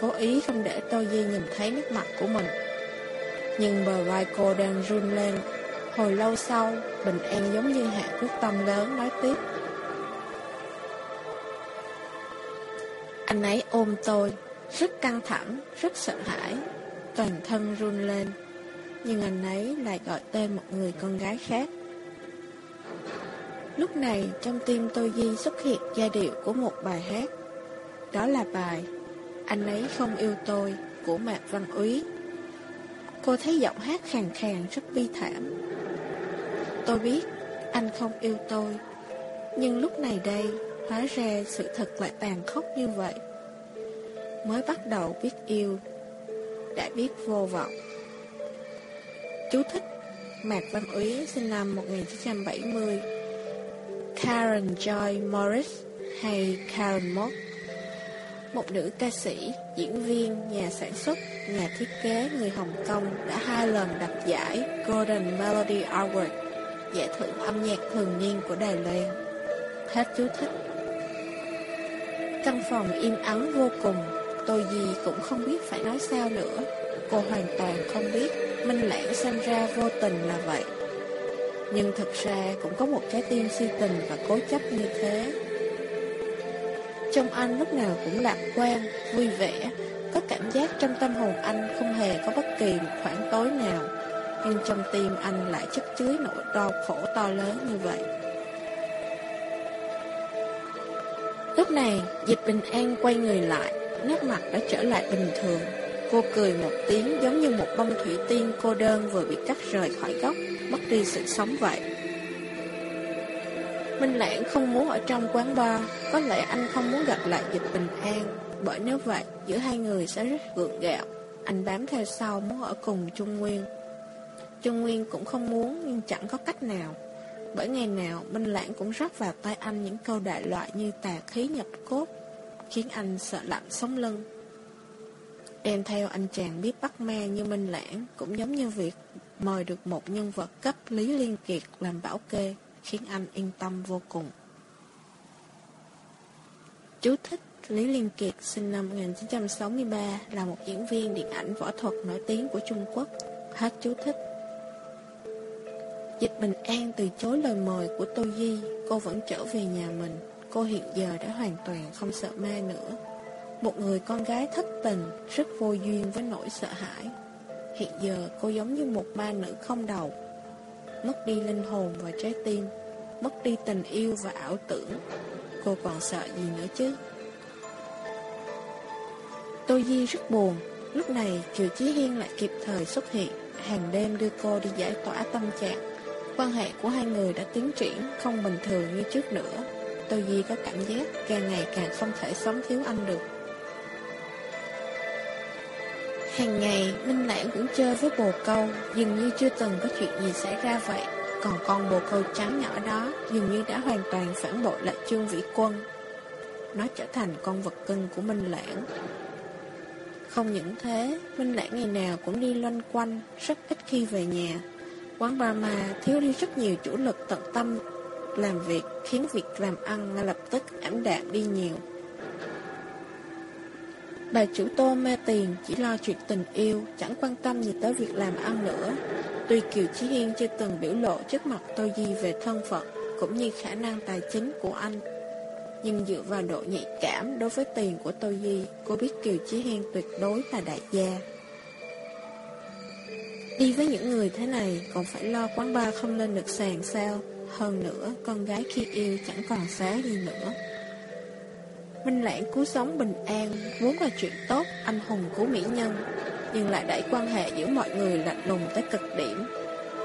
[SPEAKER 1] cố ý không để Tô Di nhìn thấy nước mặt của mình. Nhưng bờ vai cô đang run lên. Hồi lâu sau, Bình An giống như hạ quyết tâm lớn nói tiếp. Anh ấy ôm tôi, rất căng thẳng, rất sợ hãi, toàn thân run lên. Nhưng anh ấy lại gọi tên một người con gái khác. Lúc này, trong tim Tô Di xuất hiện giai điệu của một bài hát. Đó là bài anh ấy không yêu tôi của Mạc Văn Úy. Cô thấy giọng hát khàn khàn rất bi thảm. Tôi biết anh không yêu tôi, nhưng lúc này đây, hóa ra sự thật lại tàn khốc như vậy. Mới bắt đầu biết yêu, đã biết vô vọng. Chú thích Mạc Văn Úy sinh năm 1970 Karen Joy Morris hay Karen Mott một nữ ca sĩ, diễn viên, nhà sản xuất, nhà thiết kế người Hồng Kông đã hai lần đặt giải Golden Melody Award, giải thưởng âm nhạc thường niên của Đài Loan. Hết chú thích. Căn phòng im ắng vô cùng, tôi gì cũng không biết phải nói sao nữa. Cô hoàn toàn không biết Minh Lãng sinh ra vô tình là vậy. Nhưng thực ra cũng có một trái tim si tình và cố chấp như thế. Trong anh lúc nào cũng lạc quan, vui vẻ Có cảm giác trong tâm hồn anh không hề có bất kỳ một khoảng tối nào Nhưng trong tim anh lại chất chứa nỗi đau khổ to lớn như vậy Lúc này, Dịch Bình An quay người lại nét mặt đã trở lại bình thường. Cô cười một tiếng giống như một bông thủy tiên cô đơn vừa bị cắt rời khỏi gốc, mất đi sự sống vậy. Minh Lãng không muốn ở trong quán bar, có lẽ anh không muốn gặp lại dịch bình an, bởi nếu vậy, giữa hai người sẽ rất gượng gạo. Anh bám theo sau muốn ở cùng Trung Nguyên. Trung Nguyên cũng không muốn nhưng chẳng có cách nào. Bởi ngày nào Minh Lãng cũng rót vào tay anh những câu đại loại như tà khí nhập cốt, khiến anh sợ lạnh sống lưng. Đem theo anh chàng biết bắt ma như Minh Lãng cũng giống như việc mời được một nhân vật cấp Lý Liên Kiệt làm bảo kê, khiến anh yên tâm vô cùng. Chú thích Lý Liên Kiệt sinh năm 1963 là một diễn viên điện ảnh võ thuật nổi tiếng của Trung Quốc. Hết chú thích. Dịch Bình An từ chối lời mời của Tô Di, cô vẫn trở về nhà mình. Cô hiện giờ đã hoàn toàn không sợ ma nữa. Một người con gái thất tình, rất vô duyên với nỗi sợ hãi. Hiện giờ cô giống như một ma nữ không đầu. Mất đi linh hồn và trái tim, mất đi tình yêu và ảo tưởng. Cô còn sợ gì nữa chứ? Tô Di rất buồn, lúc này Kiều Chí Hiên lại kịp thời xuất hiện, hàng đêm đưa cô đi giải tỏa tâm trạng. Quan hệ của hai người đã tiến triển không bình thường như trước nữa. Tô Di có cảm giác càng ngày càng không thể sống thiếu anh được. Hàng ngày, Minh Lãng cũng chơi với bồ câu, dường như chưa từng có chuyện gì xảy ra vậy. Còn con bồ câu trắng nhỏ đó dường như đã hoàn toàn phản bội lại Trương Vĩ Quân. Nó trở thành con vật cưng của Minh Lãng. Không những thế, Minh Lãng ngày nào cũng đi loanh quanh, rất ít khi về nhà. Quán bà mà thiếu đi rất nhiều chủ lực tận tâm làm việc, khiến việc làm ăn ngay lập tức ảm đạm đi nhiều. Bà chủ tô mê tiền, chỉ lo chuyện tình yêu, chẳng quan tâm gì tới việc làm ăn nữa. Tuy Kiều Chí Hiên chưa từng biểu lộ trước mặt Tô Di về thân phận, cũng như khả năng tài chính của anh. Nhưng dựa vào độ nhạy cảm đối với tiền của Tô Di, cô biết Kiều Chí Hiên tuyệt đối là đại gia. Đi với những người thế này, còn phải lo quán bar không lên được sàn sao? Hơn nữa, con gái khi yêu chẳng còn xá gì nữa. Minh Lãng cứu sống bình an, vốn là chuyện tốt, anh hùng cứu mỹ nhân, nhưng lại đẩy quan hệ giữa mọi người lạnh lùng tới cực điểm.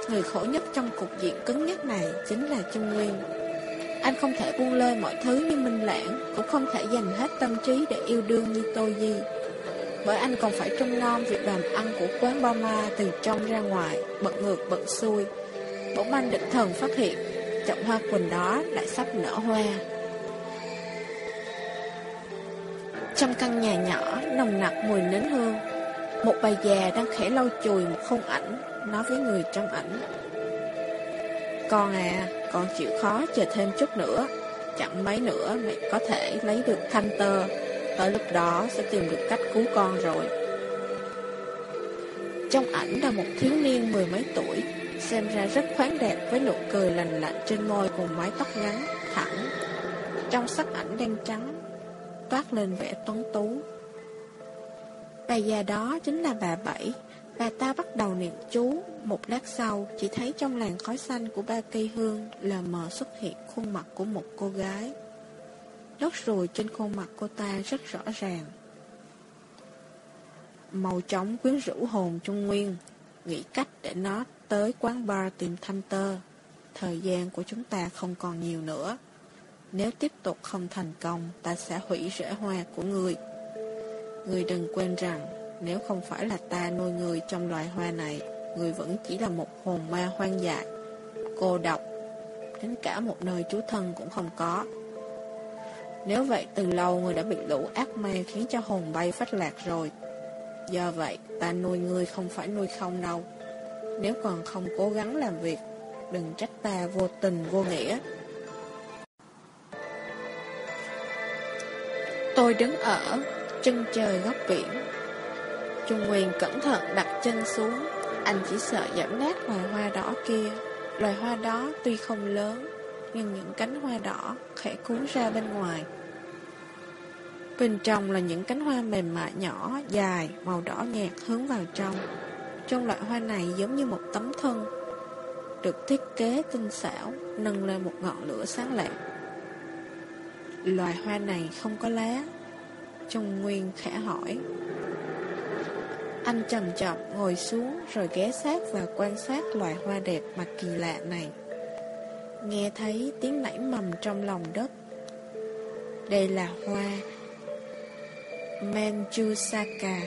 [SPEAKER 1] Người khổ nhất trong cục diện cứng nhất này chính là Trung Nguyên. Anh không thể buông lơi mọi thứ như Minh Lãng, cũng không thể dành hết tâm trí để yêu đương như Tô Di. Bởi anh còn phải trông nom việc làm ăn của quán ba ma từ trong ra ngoài, bận ngược bận xuôi. Bỗng anh định thần phát hiện, chậu hoa quỳnh đó lại sắp nở hoa. Trong căn nhà nhỏ, nồng nặc mùi nến hương, một bà già đang khẽ lau chùi một khung ảnh, nói với người trong ảnh. Con à, con chịu khó chờ thêm chút nữa, chẳng mấy nữa mẹ có thể lấy được thanh tơ, tới lúc đó sẽ tìm được cách cứu con rồi. Trong ảnh là một thiếu niên mười mấy tuổi, xem ra rất khoáng đẹp với nụ cười lành lạnh trên môi cùng mái tóc ngắn, thẳng. Trong sắc ảnh đen trắng, toát lên vẻ tuấn tú. Bà già đó chính là bà Bảy. Bà ta bắt đầu niệm chú, một lát sau chỉ thấy trong làn khói xanh của ba cây hương lờ mờ xuất hiện khuôn mặt của một cô gái. Nốt ruồi trên khuôn mặt cô ta rất rõ ràng. Màu trống quyến rũ hồn Trung Nguyên, nghĩ cách để nó tới quán bar tìm thanh tơ. Thời gian của chúng ta không còn nhiều nữa. Nếu tiếp tục không thành công, ta sẽ hủy rễ hoa của người. Người đừng quên rằng, nếu không phải là ta nuôi người trong loài hoa này, người vẫn chỉ là một hồn ma hoang dại, cô độc, đến cả một nơi trú thân cũng không có. Nếu vậy từ lâu người đã bị lũ ác ma khiến cho hồn bay phách lạc rồi. Do vậy, ta nuôi người không phải nuôi không đâu. Nếu còn không cố gắng làm việc, đừng trách ta vô tình vô nghĩa. Tôi đứng ở chân trời góc biển. Trung Nguyên cẩn thận đặt chân xuống, anh chỉ sợ giảm nát loài hoa đỏ kia. Loài hoa đó tuy không lớn, nhưng những cánh hoa đỏ khẽ cuốn ra bên ngoài. Bên trong là những cánh hoa mềm mại nhỏ, dài, màu đỏ nhạt hướng vào trong. Trong loại hoa này giống như một tấm thân, được thiết kế tinh xảo, nâng lên một ngọn lửa sáng lạng. Loài hoa này không có lá, Trung Nguyên khẽ hỏi. Anh chậm chậm ngồi xuống Rồi ghé sát và quan sát loài hoa đẹp mà kỳ lạ này. Nghe thấy tiếng nảy mầm trong lòng đất. Đây là hoa Manjusaka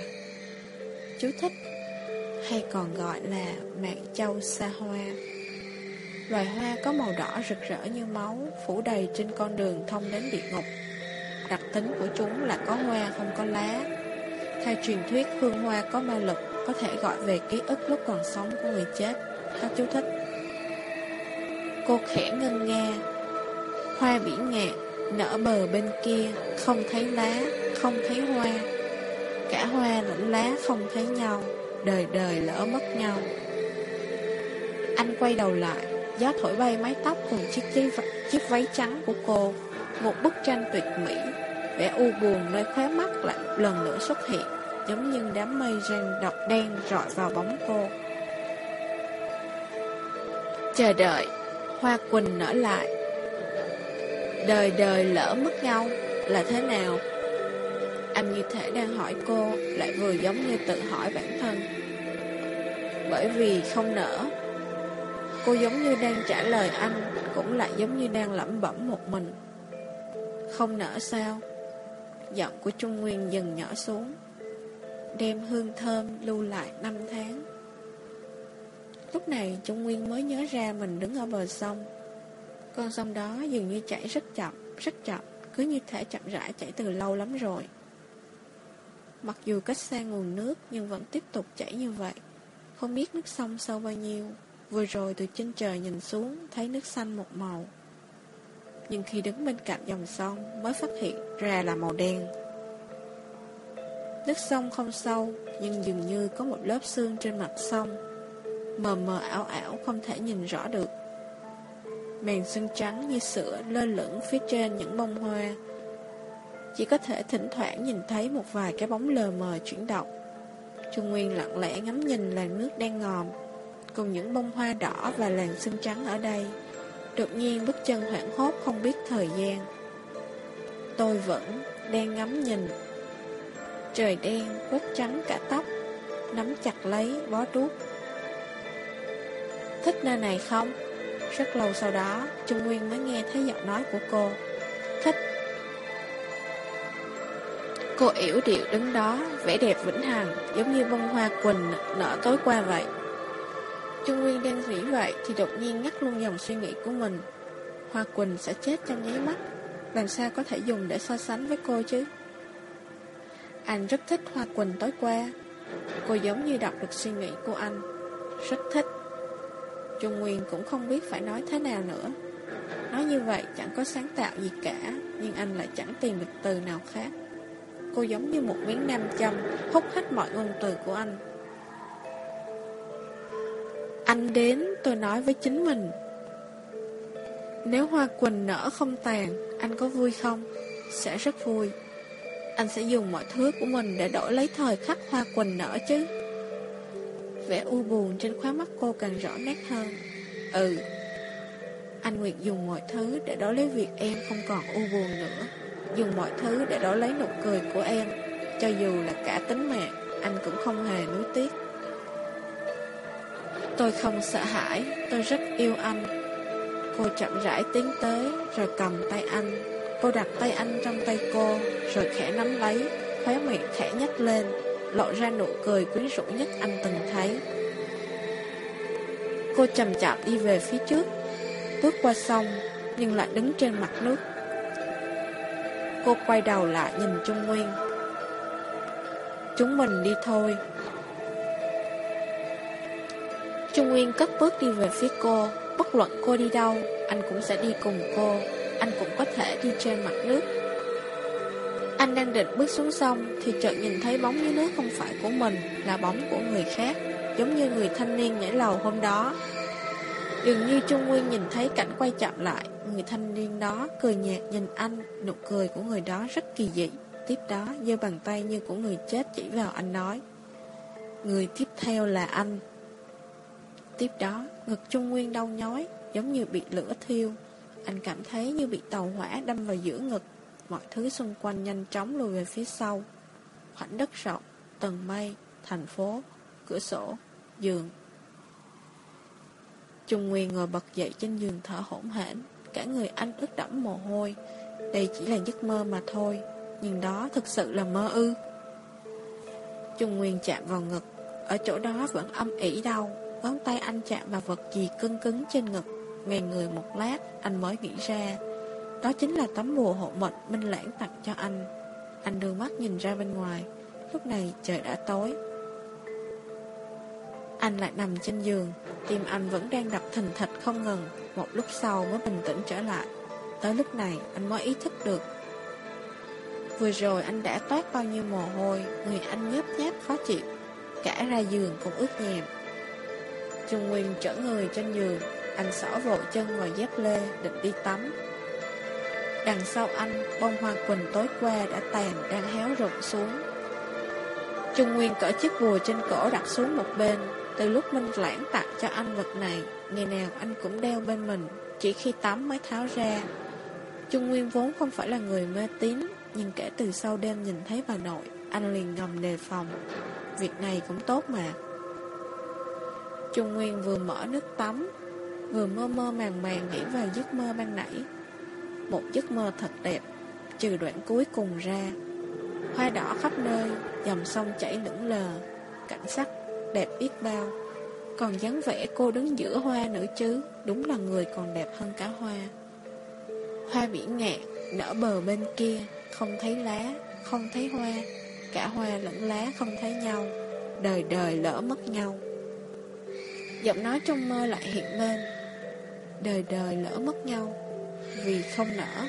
[SPEAKER 1] Chú thích Hay còn gọi là mạng châu sa hoa Loài hoa có màu đỏ rực rỡ như máu Phủ đầy trên con đường thông đến địa ngục. Đặc tính của chúng là có hoa không có lá. Theo truyền thuyết hương hoa có ma lực Có thể gọi về ký ức lúc còn sống của người chết. Các chú thích. Cô khẽ ngân nga. Hoa bỉ ngạc, Nở bờ bên kia Không thấy lá Không thấy hoa. Cả hoa lẫn lá không thấy nhau Đời đời lỡ mất nhau. Anh quay đầu lại. Gió thổi bay mái tóc cùng chiếc, chiếc, chiếc váy trắng của cô. Một bức tranh tuyệt mỹ Vẻ u buồn nơi khóe mắt lại một lần nữa xuất hiện Giống như đám mây răng độc đen rọi vào bóng cô. Chờ đợi Hoa quỳnh nở lại. Đời đời lỡ mất nhau Là thế nào? Anh như thể đang hỏi cô Lại vừa giống như tự hỏi bản thân. Bởi vì không nở Cô giống như đang trả lời anh Cũng lại giống như đang lẩm bẩm một mình. Không nở sao? Giọng của Trung Nguyên dần nhỏ xuống. Đem hương thơm lưu lại năm tháng. Lúc này Trung Nguyên mới nhớ ra mình đứng ở bờ sông. Con sông đó dường như chảy rất chậm, rất chậm Cứ như thể chậm rãi chảy từ lâu lắm rồi. Mặc dù cách xa nguồn nước nhưng vẫn tiếp tục chảy như vậy. Không biết nước sông sâu bao nhiêu. Vừa rồi từ trên trời nhìn xuống, Thấy nước xanh một màu. Nhưng khi đứng bên cạnh dòng sông, Mới phát hiện ra là màu đen. Nước sông không sâu, Nhưng dường như có một lớp xương trên mặt sông. Mờ mờ ảo ảo, không thể nhìn rõ được. Màn xương trắng như sữa lơ lửng phía trên những bông hoa. Chỉ có thể thỉnh thoảng nhìn thấy một vài cái bóng lờ mờ chuyển động. Trung Nguyên lặng lẽ ngắm nhìn làn nước đen ngòm. Cùng những bông hoa đỏ và làn xương trắng ở đây. Đột nhiên bước chân hoảng hốt không biết thời gian. Tôi vẫn đang ngắm nhìn. Trời đen, quét trắng cả tóc Nắm chặt lấy bó đuốc. Thích nơi này không? Rất lâu sau đó Trung Nguyên mới nghe thấy giọng nói của cô. Thích. Cô yểu điệu đứng đó Vẻ đẹp vĩnh hằng Giống như bông hoa quỳnh nở tối qua vậy. Trung Nguyên đang nghĩ vậy Thì đột nhiên ngắt luôn dòng suy nghĩ của mình. Hoa quỳnh sẽ chết trong nháy mắt. Làm sao có thể dùng để so sánh với cô chứ? Anh rất thích hoa quỳnh tối qua. Cô giống như đọc được suy nghĩ của anh. Rất thích. Trung Nguyên cũng không biết phải nói thế nào nữa. Nói như vậy chẳng có sáng tạo gì cả, Nhưng anh lại chẳng tìm được từ nào khác. Cô giống như một miếng nam châm, Hút hết mọi ngôn từ của anh. Anh đến, tôi nói với chính mình. Nếu hoa quỳnh nở không tàn, Anh có vui không? Sẽ rất vui. Anh sẽ dùng mọi thứ của mình Để đổi lấy thời khắc hoa quỳnh nở chứ. Vẻ u buồn trên khóe mắt cô càng rõ nét hơn. Ừ Anh Nguyệt dùng mọi thứ để đổi lấy việc em không còn u buồn nữa. Dùng mọi thứ để đổi lấy nụ cười của em, Cho dù là cả tính mạng, Anh cũng không hề nuối tiếc. Tôi không sợ hãi Tôi rất yêu anh Cô chậm rãi tiến tới Rồi cầm tay anh Cô đặt tay anh trong tay cô Rồi khẽ nắm lấy Khóe miệng khẽ nhếch lên lộ ra nụ cười quyến rũ nhất anh từng thấy. Cô chậm chạp đi về phía trước, bước qua sông, nhưng lại đứng trên mặt nước. Cô quay đầu lại nhìn Trung Nguyên. Chúng mình đi thôi. Trung Nguyên cất bước đi về phía cô, bất luận cô đi đâu, anh cũng sẽ đi cùng cô, anh cũng có thể đi trên mặt nước. Anh đang định bước xuống sông Thì chợt nhìn thấy bóng dưới nước không phải của mình Là bóng của người khác Giống như người thanh niên nhảy lầu hôm đó. Dường như Trung Nguyên nhìn thấy cảnh quay chậm lại Người thanh niên đó cười nhạt nhìn anh Nụ cười của người đó rất kỳ dị. Tiếp đó giơ bàn tay như của người chết chỉ vào anh nói Người tiếp theo là anh. Tiếp đó ngực Trung Nguyên đau nhói Giống như bị lửa thiêu Anh cảm thấy như bị tàu hỏa đâm vào giữa ngực mọi thứ xung quanh nhanh chóng lùi về phía sau. Khoảnh đất rộng, tầng mây, thành phố, cửa sổ, giường. Trung Nguyên ngồi bật dậy trên giường thở hổn hển, cả người anh ướt đẫm mồ hôi. Đây chỉ là giấc mơ mà thôi, nhưng đó thực sự là mơ ư. Trung Nguyên chạm vào ngực, ở chỗ đó vẫn âm ỉ đau, ngón tay anh chạm vào vật gì cứng cứng trên ngực. Ngày người một lát, anh mới nghĩ ra, đó chính là tấm bùa hộ mệnh Minh Lãng tặng cho anh. Anh đưa mắt nhìn ra bên ngoài, lúc này trời đã tối. Anh lại nằm trên giường, tim anh vẫn đang đập thình thịch không ngừng, một lúc sau mới bình tĩnh trở lại. Tới lúc này anh mới ý thức được Vừa rồi anh đã toát bao nhiêu mồ hôi Người anh nhớp nháp khó chịu Cả ra giường cũng ướt nhèm Trung Nguyên trở người trên giường Anh xỏ vội chân vào dép lê, Định đi tắm. Đằng sau anh, Bông hoa quỳnh tối qua đã tàn, Đang héo rụng xuống. Trung Nguyên cởi chiếc bùa trên cổ đặt xuống một bên. Từ lúc Minh Lãng tặng cho anh vật này, Ngày nào anh cũng đeo bên mình, Chỉ khi tắm mới tháo ra. Trung Nguyên vốn không phải là người mê tín, Nhưng kể từ sau đêm nhìn thấy bà nội, Anh liền ngầm đề phòng. Việc này cũng tốt mà. Trung Nguyên vừa mở nước tắm, Vừa mơ mơ màng màng nghĩ vào giấc mơ ban nãy. Một giấc mơ thật đẹp, Trừ đoạn cuối cùng ra. Hoa đỏ khắp nơi, Dòng sông chảy lững lờ, Cảnh sắc đẹp biết bao. Còn dáng vẻ cô đứng giữa hoa nữa chứ, Đúng là người còn đẹp hơn cả hoa. Hoa biển ngạn Nở bờ bên kia, Không thấy lá, Không thấy hoa. Cả hoa lẫn lá không thấy nhau, Đời đời lỡ mất nhau. Giọng nói trong mơ lại hiện lên Đời đời lỡ mất nhau, Vì không nở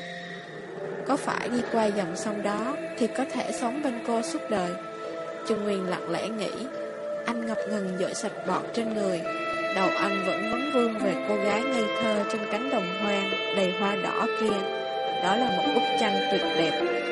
[SPEAKER 1] Có phải đi qua dòng sông đó Thì có thể sống bên cô suốt đời? Trung Nguyên lặng lẽ nghĩ. Anh ngập ngừng dội sạch bọt trên người. Đầu anh vẫn vấn vương về cô gái ngây thơ trên cánh đồng hoang đầy hoa đỏ kia. Đó là một bức tranh tuyệt đẹp.